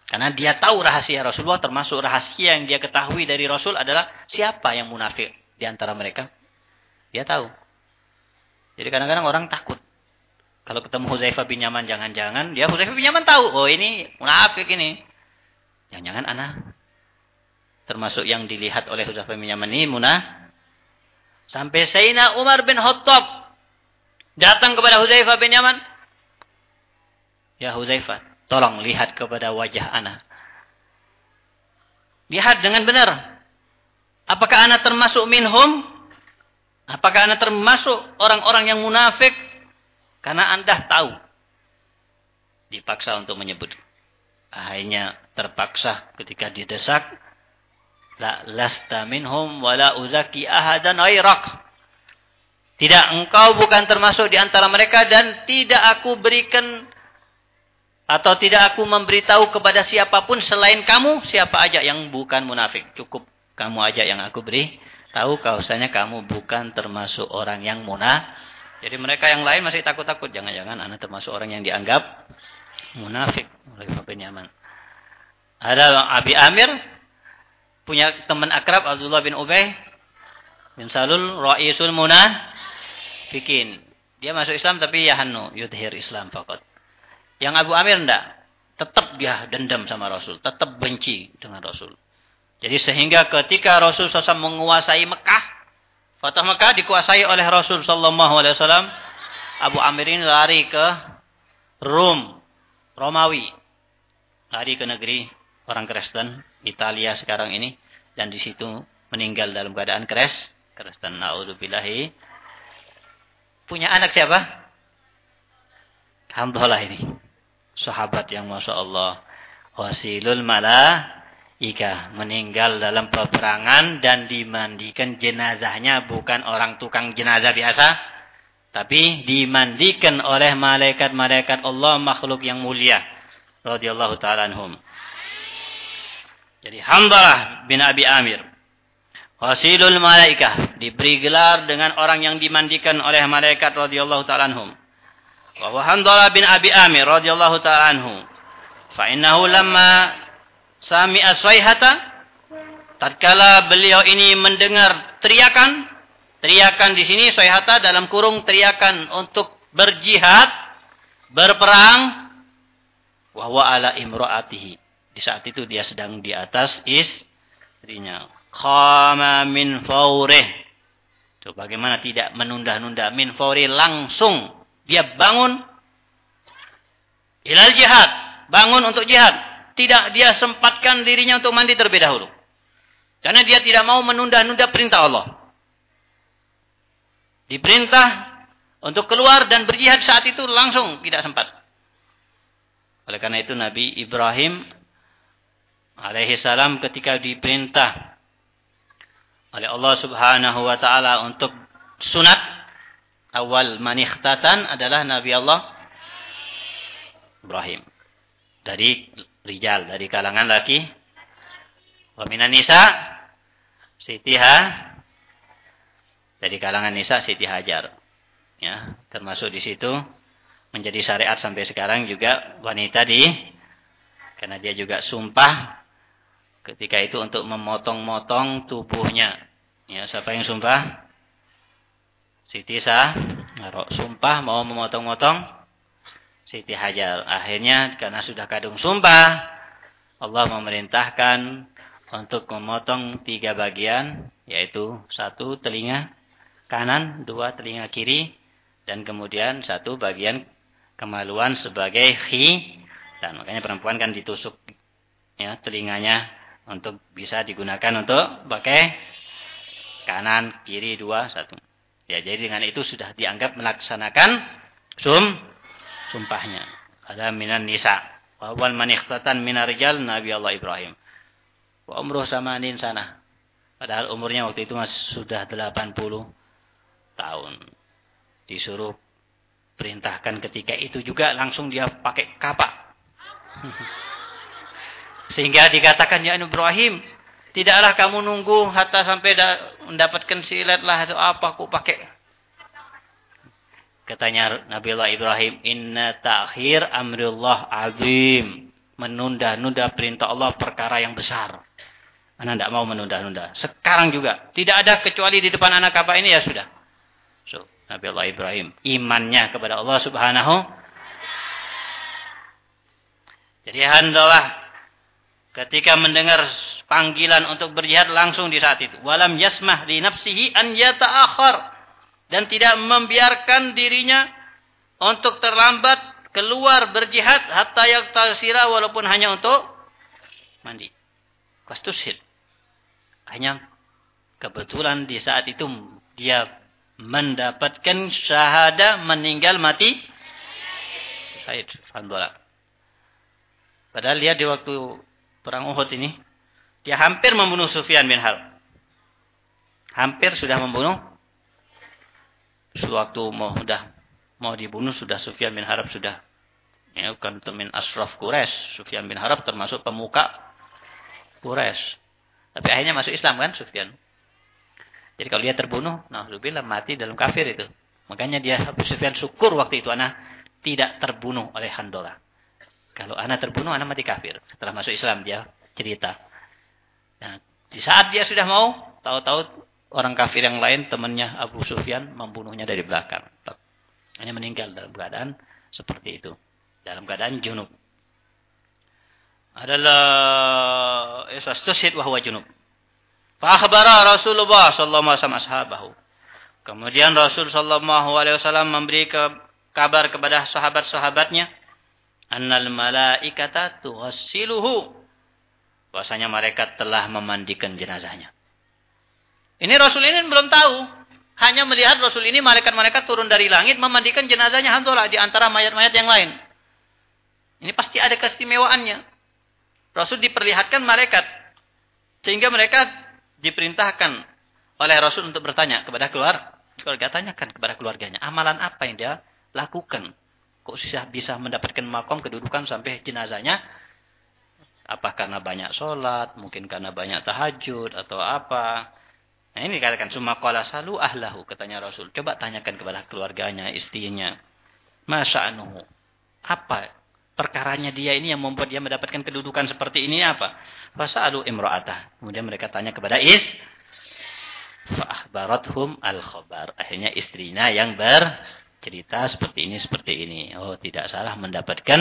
[SPEAKER 1] Karena dia tahu rahasia Rasulullah, termasuk rahasia yang dia ketahui dari Rasul adalah siapa yang munafik di antara mereka. Dia tahu. Jadi kadang-kadang orang takut. Kalau ketemu Huzaifah bin Yaman, jangan-jangan dia Huzaifah bin Yaman tahu, oh ini munafik ini. Jangan-jangan anak termasuk yang dilihat oleh Huzaifah bin Yaman ini munah. Sampai Sayyidina Umar bin Khattab datang kepada Huzaifah bin Yaman. Ya Huzaifah, tolong lihat kepada wajah anak. Lihat dengan benar. Apakah anak termasuk minhum? Apakah anak termasuk orang-orang yang munafik? Karena anda tahu. Dipaksa untuk menyebut. Akhirnya terpaksa ketika didesak. La lasta minhum wala uzaki ahadan airak. Tidak, engkau bukan termasuk di antara mereka dan tidak aku berikan atau tidak aku memberitahu kepada siapa pun selain kamu, siapa aja yang bukan munafik. Cukup kamu aja yang aku beri tahu kausanya kamu bukan termasuk orang yang munafik. Jadi mereka yang lain masih takut-takut. Jangan-jangan anak termasuk orang yang dianggap munafik oleh bin Yaman. Ada Abi Amir punya teman akrab Abdullah bin Ubay bin Salul Ra'isul Munafikin. Dia masuk Islam tapi ya hanu yudhir Islam fakot. Yang Abu Amir enggak. Tetap dia dendam sama Rasul. Tetap benci dengan Rasul. Jadi sehingga ketika Rasul SAW menguasai Mekah. Fatah Mekah dikuasai oleh Rasul SAW. Abu Amir ini lari ke Rum. Romawi. Lari ke negeri orang Kristen. Italia sekarang ini. Dan di situ meninggal dalam keadaan kres. Kristen. Na'udzubillahi punya anak siapa? Hamdalah ini. Sahabat yang Masya Allah. Wasilul malaika. Meninggal dalam peperangan dan dimandikan jenazahnya. Bukan orang tukang jenazah biasa. Tapi dimandikan oleh malaikat-malaikat Allah makhluk yang mulia. Radiyallahu ta'ala anhum. Jadi Hamdalah bin Abi Amir. Wasilul malaikah diberi gelar dengan orang yang dimandikan oleh malaikat radhiyallahu taala anhum. Wa Handalah bin Abi Amir radhiyallahu taala anhu. Fa innahu sami'a sayhata tatkala beliau ini mendengar teriakan teriakan di sini sayhata dalam kurung teriakan untuk berjihad berperang wa ala imraatihi di saat itu dia sedang di atas istrinya. Khama min faurih. Itu bagaimana tidak menunda-nunda. Min faurih langsung. Dia bangun ilal jihad, bangun untuk jihad. Tidak dia sempatkan dirinya untuk mandi terlebih dahulu. Karena dia tidak mau menunda-nunda perintah Allah. Diperintah untuk keluar dan berjihad saat itu langsung tidak sempat. Oleh karena itu Nabi Ibrahim alaihi salam ketika diperintah oleh Allah Subhanahu wa taala untuk sunat awal manikhtatan adalah Nabi Allah Ibrahim. Dari rijal, dari kalangan laki. Wa minan nisa Siti Ha dari kalangan nisa Siti Hajar. Ya, termasuk di situ menjadi syariat sampai sekarang juga wanita di karena dia juga sumpah ketika itu untuk memotong-motong tubuhnya. Ya, siapa yang sumpah? Siti Sah, sumpah mau memotong-motong Siti Hajar. Akhirnya karena sudah kadung sumpah, Allah memerintahkan untuk memotong tiga bagian, yaitu satu telinga kanan, dua telinga kiri, dan kemudian satu bagian kemaluan sebagai khi. Dan makanya perempuan kan ditusuk ya telinganya untuk bisa digunakan untuk pakai kanan, kiri, dua, satu. Ya, jadi dengan itu sudah dianggap melaksanakan sum sumpahnya. Ada minan nisa. Wa wal manikhtatan minar rijal Nabi Allah Ibrahim. Wa umruh samanin sana. Padahal umurnya waktu itu masih sudah 80 tahun. Disuruh perintahkan ketika itu juga langsung dia pakai kapak. Sehingga dikatakan ya Ibrahim, tidaklah kamu nunggu hatta sampai mendapatkan silat lah atau apa aku pakai. Katanya Nabi Allah Ibrahim, inna ta'khir amrillah azim. Menunda-nunda perintah Allah perkara yang besar. Anda tidak mau menunda-nunda. Sekarang juga. Tidak ada kecuali di depan anak apa ini ya sudah. So, Nabi Allah Ibrahim. Imannya kepada Allah subhanahu. Jadi hendalah Ketika mendengar panggilan untuk berjihad langsung di saat itu. Walam yasmah li nafsihi an yata'akhir. Dan tidak membiarkan dirinya untuk terlambat keluar berjihad hatta yaktasira walaupun hanya untuk mandi. Kastushid. Hanya kebetulan di saat itu dia mendapatkan syahada meninggal mati. Said, Alhamdulillah. Padahal dia di waktu perang Uhud ini, dia hampir membunuh Sufyan bin Harb. Hampir sudah membunuh. Sewaktu mau sudah mau dibunuh sudah Sufyan bin Harb sudah ya bukan min asraf Quraisy. Sufyan bin Harb termasuk pemuka Quraisy. Tapi akhirnya masuk Islam kan Sufyan. Jadi kalau dia terbunuh, nah bilang mati dalam kafir itu. Makanya dia Sufyan syukur waktu itu anak tidak terbunuh oleh Handola. Kalau anak terbunuh, anak mati kafir. Setelah masuk Islam dia cerita. Nah, di saat dia sudah mau, tahu-tahu orang kafir yang lain, temannya Abu Sufyan, membunuhnya dari belakang. Hanya meninggal dalam keadaan seperti itu. Dalam keadaan junub. Adalah istastushid wahwa junub. Fa'akhbara Rasulullah sallallahu alaihi wasallam ashabahu. Kemudian Rasul sallallahu alaihi wasallam memberi kabar kepada sahabat-sahabatnya annal malaikata tughassiluhu bahwasanya malaikat telah memandikan jenazahnya. Ini Rasul ini belum tahu.
[SPEAKER 2] hanya melihat Rasul ini malaikat-malaikat turun dari langit memandikan jenazahnya Hanzalah di antara mayat-mayat yang lain. Ini pasti ada keistimewaannya. Rasul diperlihatkan malaikat. Sehingga mereka diperintahkan oleh Rasul untuk bertanya kepada keluar, keluarga. Tanyakan kepada keluarganya. Amalan apa yang dia lakukan? Kok bisa, bisa mendapatkan makom kedudukan sampai jenazahnya? Apa karena banyak sholat? Mungkin karena banyak tahajud? Atau apa? Nah ini dikatakan summa qala salu ahlahu katanya Rasul. Coba tanyakan kepada keluarganya, istrinya. Masya'nuhu. Apa perkaranya dia ini yang membuat dia mendapatkan kedudukan seperti ini apa? Fasalu imra'atah. Kemudian mereka tanya kepada is fa'ahbarathum al-khabar. Akhirnya istrinya yang bercerita seperti ini seperti ini. Oh, tidak salah mendapatkan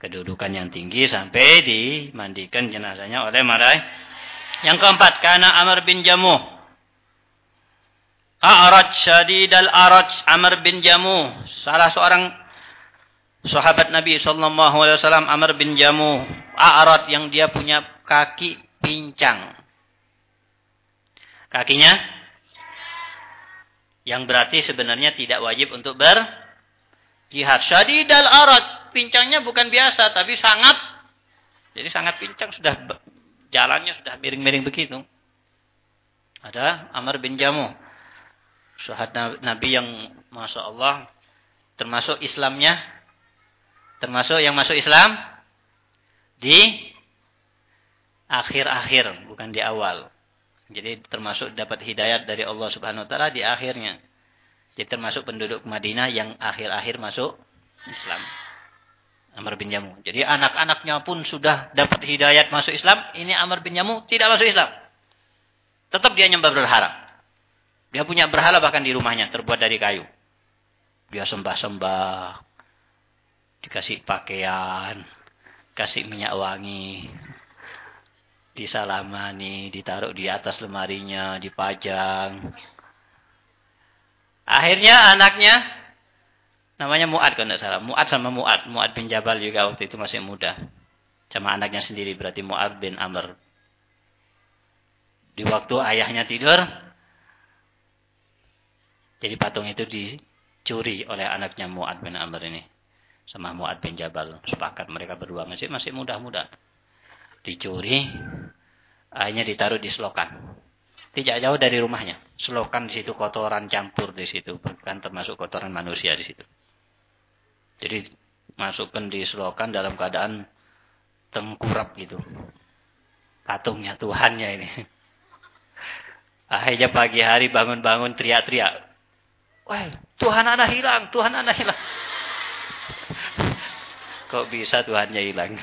[SPEAKER 2] kedudukan yang tinggi sampai dimandikan jenazahnya oleh malaikat yang keempat, karena Amr bin Jamuh. A'raj syadidal araj Amr bin Jamuh. Salah seorang sahabat Nabi sallallahu alaihi Amr bin Jamuh. A'raj yang dia punya kaki pincang. Kakinya yang berarti sebenarnya tidak wajib untuk berjihad. Syadidal araj, pincangnya bukan biasa tapi sangat jadi sangat pincang sudah jalannya sudah miring-miring begitu. Ada Amr bin Jamu. Sahabat Nabi yang Masya Allah. Termasuk Islamnya. Termasuk yang masuk Islam. Di akhir-akhir. Bukan di awal. Jadi termasuk dapat hidayat dari Allah subhanahu wa ta'ala di akhirnya. Jadi termasuk penduduk Madinah yang akhir-akhir masuk Islam. Amr bin Jamu. Jadi anak-anaknya pun sudah dapat hidayat masuk Islam. Ini Amr bin Jamu tidak masuk Islam. Tetap dia nyembah berhala. Dia punya berhala bahkan di rumahnya terbuat dari kayu. Dia sembah-sembah. Dikasih pakaian. Kasih minyak wangi. Disalamani. Ditaruh di atas lemarinya. Dipajang. Akhirnya anaknya Namanya Mu'ad kalau tidak salah. Mu'ad sama Mu'ad. Mu'ad bin Jabal juga waktu itu masih muda. Sama anaknya sendiri berarti Mu'ad bin Amr. Di waktu ayahnya tidur. Jadi patung itu dicuri oleh anaknya Mu'ad bin Amr ini. Sama Mu'ad bin Jabal. Sepakat mereka berdua masih masih muda-muda. Dicuri. Akhirnya ditaruh di selokan. Tidak jauh dari rumahnya. Selokan di situ kotoran campur di situ. Bukan termasuk kotoran manusia di situ. Jadi masukkan di selokan dalam keadaan tengkurap gitu. Patungnya Tuhannya ini. Akhirnya pagi hari bangun-bangun teriak-teriak. Wah, Tuhan anak hilang, Tuhan anak hilang. Kok bisa Tuhannya hilang?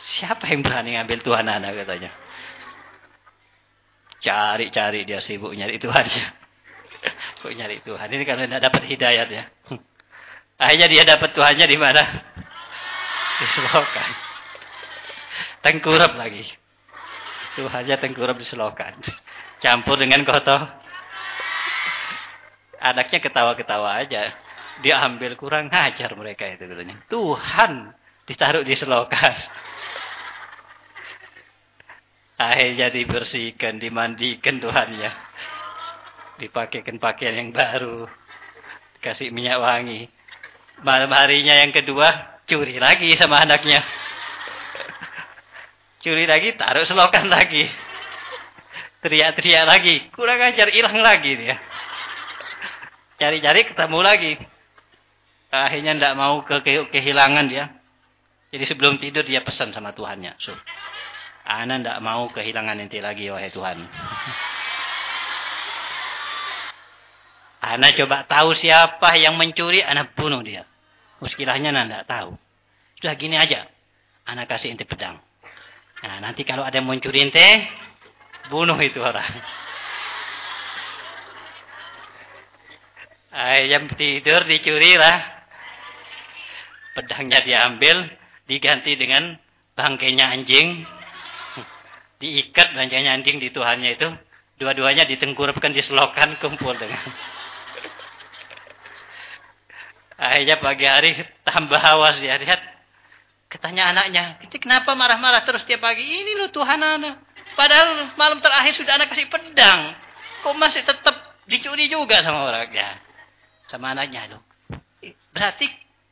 [SPEAKER 2] Siapa yang berani ngambil Tuhan anak katanya? Cari-cari dia sibuk nyari Tuhannya. Kok nyari Tuhan? Ini karena tidak dapat hidayat ya. Akhirnya dia dapat Tuhannya di mana? Di selokan. Tengkurap lagi. Tuhannya tengkurap di selokan. Campur dengan kotor. Anaknya ketawa-ketawa aja. Dia ambil kurang ngajar mereka itu. Tuhan ditaruh di selokan. Akhirnya dibersihkan, dimandikan Tuhannya dipakaikan pakaian yang baru, kasih minyak wangi. Malam harinya yang kedua, curi lagi sama anaknya. Curi lagi, taruh selokan lagi. Teriak-teriak lagi, kurang ajar, hilang lagi dia. Cari-cari ketemu lagi. Akhirnya tidak mau ke kehilangan dia. Jadi sebelum tidur dia pesan sama Tuhannya. So, Ana tidak mau kehilangan nanti lagi, wahai Tuhan. Anak coba tahu siapa yang mencuri, anak bunuh dia. Muskilahnya anda tahu. Sudah gini aja. Anak kasih inti pedang. Nah, nanti kalau ada yang mencuri ente, bunuh itu orang. Ayam tidur dicuri lah. Pedangnya diambil, diganti dengan bangkainya anjing. Diikat bangkainya anjing di Tuhannya itu. Dua-duanya ditengkurapkan, diselokan, kumpul dengan Akhirnya pagi hari tambah awas dia. Lihat. Ketanya anaknya. Kenapa marah-marah terus tiap pagi? Ini loh Tuhan anak. Padahal malam terakhir sudah anak kasih pedang. kok masih tetap dicuri juga sama orangnya. Sama anaknya loh. Berarti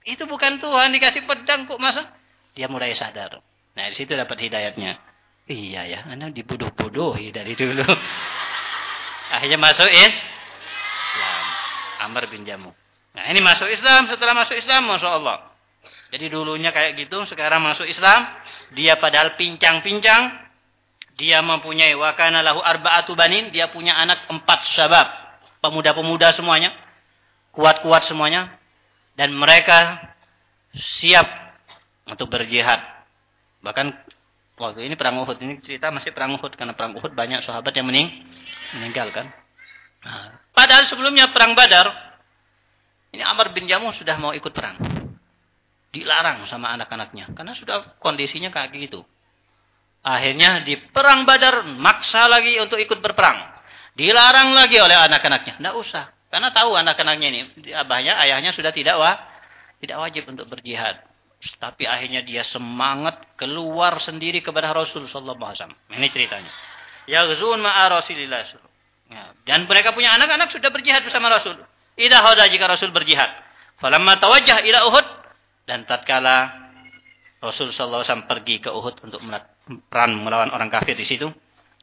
[SPEAKER 2] itu bukan Tuhan dikasih pedang kok masa? Dia mulai sadar. Nah di situ dapat hidayatnya. Iya ya, anak dibodoh-bodohi dari dulu. Akhirnya masuk Islam. Amr bin Jamu. Nah ini masuk Islam, setelah masuk Islam, Masya Allah. Jadi dulunya kayak gitu, sekarang masuk Islam. Dia padahal pincang-pincang. Dia mempunyai wakana lahu arba'atu banin. Dia punya anak empat syabab. Pemuda-pemuda semuanya. Kuat-kuat semuanya. Dan mereka siap untuk berjihad. Bahkan waktu ini perang Uhud. Ini cerita masih perang Uhud. Karena perang Uhud banyak sahabat yang mening meninggal kan. Nah, padahal sebelumnya perang Badar. Ini Amr bin Jamuh sudah mau ikut perang. Dilarang sama anak-anaknya. Karena sudah kondisinya kayak gitu. Akhirnya di perang badar maksa lagi untuk ikut berperang. Dilarang lagi oleh anak-anaknya. Tidak usah. Karena tahu anak-anaknya ini. Abahnya, ayahnya sudah tidak wah, tidak wajib untuk berjihad. Tapi akhirnya dia semangat keluar sendiri kepada Rasul Sallallahu Alaihi. Ini ceritanya. Yaghzun ma'a Rasulillah. Ya. Dan mereka punya anak-anak sudah berjihad bersama Rasul. Idza hada jika Rasul berjihad. Falamma tawajjah ila Uhud dan tatkala Rasul wasallam pergi ke Uhud untuk perang melawan orang kafir di situ,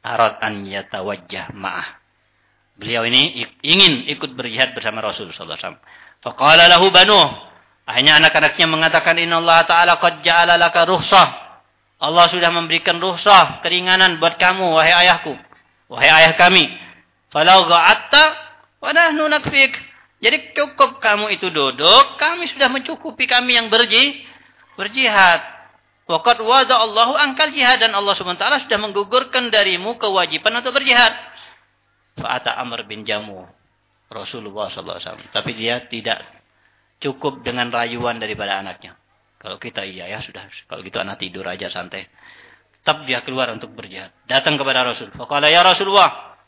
[SPEAKER 2] arad an yatawajjah ma'ah. Beliau ini ingin ikut berjihad bersama Rasul wasallam. Faqala lahu banuh. Akhirnya anak-anaknya mengatakan Inna Allah Ta'ala qad ja'ala laka ruhsah. Allah sudah memberikan ruhsah, keringanan buat kamu, wahai ayahku. Wahai ayah kami. Falau ga'atta, wa nahnu nakfik. Jadi cukup kamu itu duduk, kami sudah mencukupi kami yang berji, berjihad. Waqad wada Allahu angkal jihad dan Allah SWT sudah menggugurkan darimu kewajiban untuk berjihad. Fa'ata Amr bin Jamu. Rasulullah SAW. Tapi dia tidak cukup dengan rayuan daripada anaknya. Kalau kita iya ya sudah. Kalau gitu anak tidur aja santai. Tetap dia keluar untuk berjihad. Datang kepada Rasul. Faqala ya Rasulullah.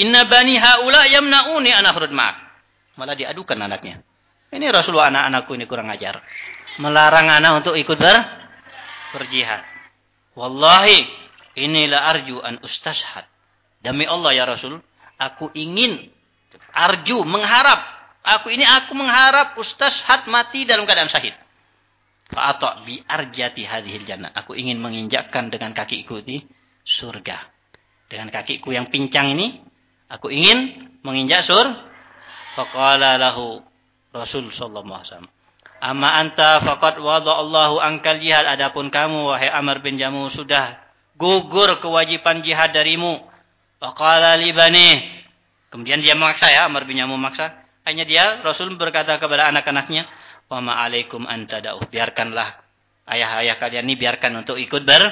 [SPEAKER 2] Inna bani haula yamna'uni anak ma'ak. Malah diadukan anaknya. Ini Rasulullah anak-anakku ini kurang ajar. Melarang anak untuk ikut ber berjihad. Wallahi inilah arju an ustashad. Demi Allah ya Rasul, aku ingin arju mengharap. Aku ini aku mengharap ustashad mati dalam keadaan syahid. Fa'ata bi arjati hadhil jannah. Aku ingin menginjakkan dengan kakiku di surga. Dengan kakiku yang pincang ini, aku ingin menginjak surga Faqala lahu Rasul sallallahu alaihi wasallam. Amma anta faqad wada Allahu angkal jihad. Adapun kamu wahai Amr bin Jamu sudah gugur kewajiban jihad darimu. Faqala li. Kemudian dia memaksa ya Amr bin Jamu memaksa. Hanya dia Rasul berkata kepada anak-anaknya, "Wa ma alaikum anta da'u." Biarkanlah ayah-ayah kalian ini biarkan untuk ikut ber.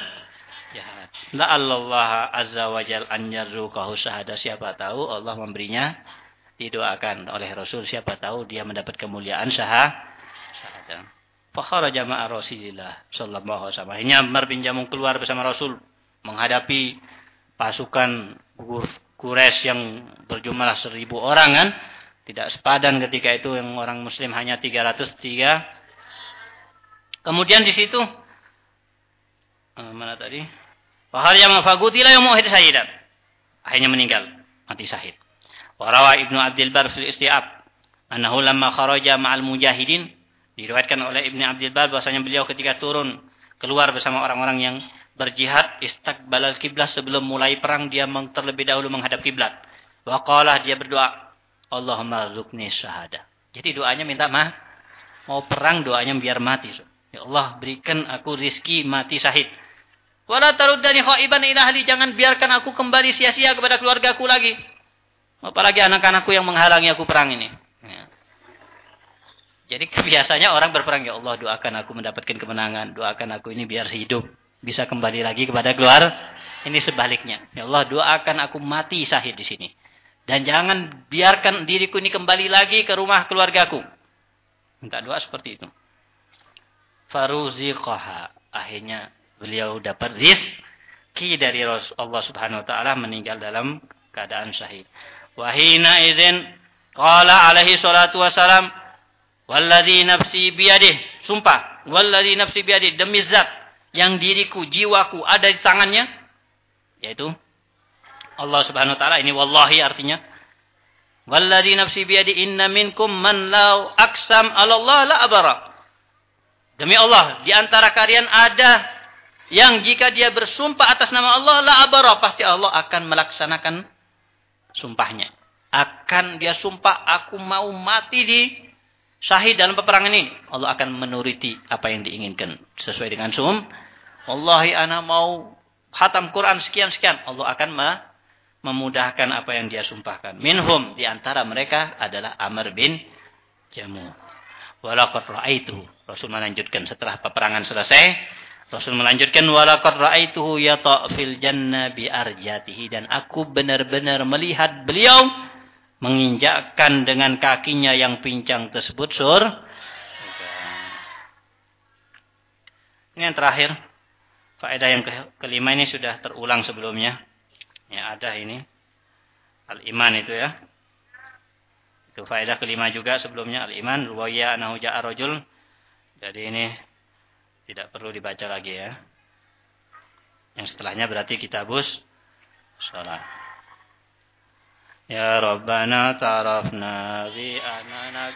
[SPEAKER 2] La Allah azza wa jal an yarzuqahu syahada. Siapa tahu Allah memberinya didoakan oleh Rasul siapa tahu dia mendapat kemuliaan sah syahadah. Fakharaja ma'a Rasulillah sallallahu alaihi wasallam. Akhirnya Umar bin Jamung keluar bersama Rasul menghadapi pasukan Quraisy yang berjumlah seribu orang kan. Tidak sepadan ketika itu yang orang muslim hanya 303. Kemudian di situ eh, mana tadi? Fahal yang mafagutila yang muhid sayidat. Akhirnya meninggal, mati syahid. Warawa Ibnu Abdul Bar fil Istiab annahu lamma kharaja ma'al mujahidin diriwayatkan oleh Ibnu Abdul Bar bahwasanya beliau ketika turun keluar bersama orang-orang yang berjihad istaqbalal kiblat sebelum mulai perang dia terlebih dahulu menghadap kiblat. Wa qala dia berdoa, Allahumma rzuqni syahada. Jadi doanya minta mah mau perang doanya biar mati. Ya Allah berikan aku rizki mati syahid. Wala taruddani khaiban ila ahli jangan biarkan aku kembali sia-sia kepada keluargaku lagi. Apalagi anak-anakku yang menghalangi aku perang ini. Ya. Jadi biasanya orang berperang, ya Allah doakan aku mendapatkan kemenangan. Doakan aku ini biar hidup. Bisa kembali lagi kepada keluar. Ini sebaliknya. Ya Allah doakan aku mati sahid di sini. Dan jangan biarkan diriku ini kembali lagi ke rumah keluargaku. Minta doa seperti itu. Faruziqaha. Akhirnya beliau dapat rizki dari Allah subhanahu wa ta'ala meninggal dalam keadaan syahid. Wahina izin qala alaihi salatu wasalam walladzi nafsi biyadih. Sumpah walladzi nafsi biyadih. Demi zat yang diriku jiwaku ada di tangannya yaitu Allah Subhanahu wa taala. Ini wallahi artinya. Walladzi nafsi biyadi inna minkum man law aksam Allah la abara. Demi Allah, di antara kalian ada yang jika dia bersumpah atas nama Allah la abara, pasti Allah akan melaksanakan sumpahnya. Akan dia sumpah aku mau mati di syahid dalam peperangan ini. Allah akan menuruti apa yang diinginkan sesuai dengan sum. Wallahi ana mau hatam Quran sekian-sekian. Allah akan memudahkan apa yang dia sumpahkan. Minhum di antara mereka adalah Amr bin Jamu. Walaqad ra'aitu. Rasul melanjutkan setelah peperangan selesai, Rasul melanjutkan walaqad ra'aituhu yata' fil jannah bi arjatihi dan aku benar-benar melihat beliau menginjakkan dengan kakinya yang pincang tersebut sur. Ini yang terakhir. Faedah yang ke kelima ini sudah terulang sebelumnya. Ya ada ini. Al-iman itu ya. Itu faedah kelima juga sebelumnya al-iman ruwaya anahu ja'a rajul. Jadi ini tidak perlu dibaca lagi ya. Yang setelahnya berarti kitabus salat. Ya Rabbana tarafna bi anan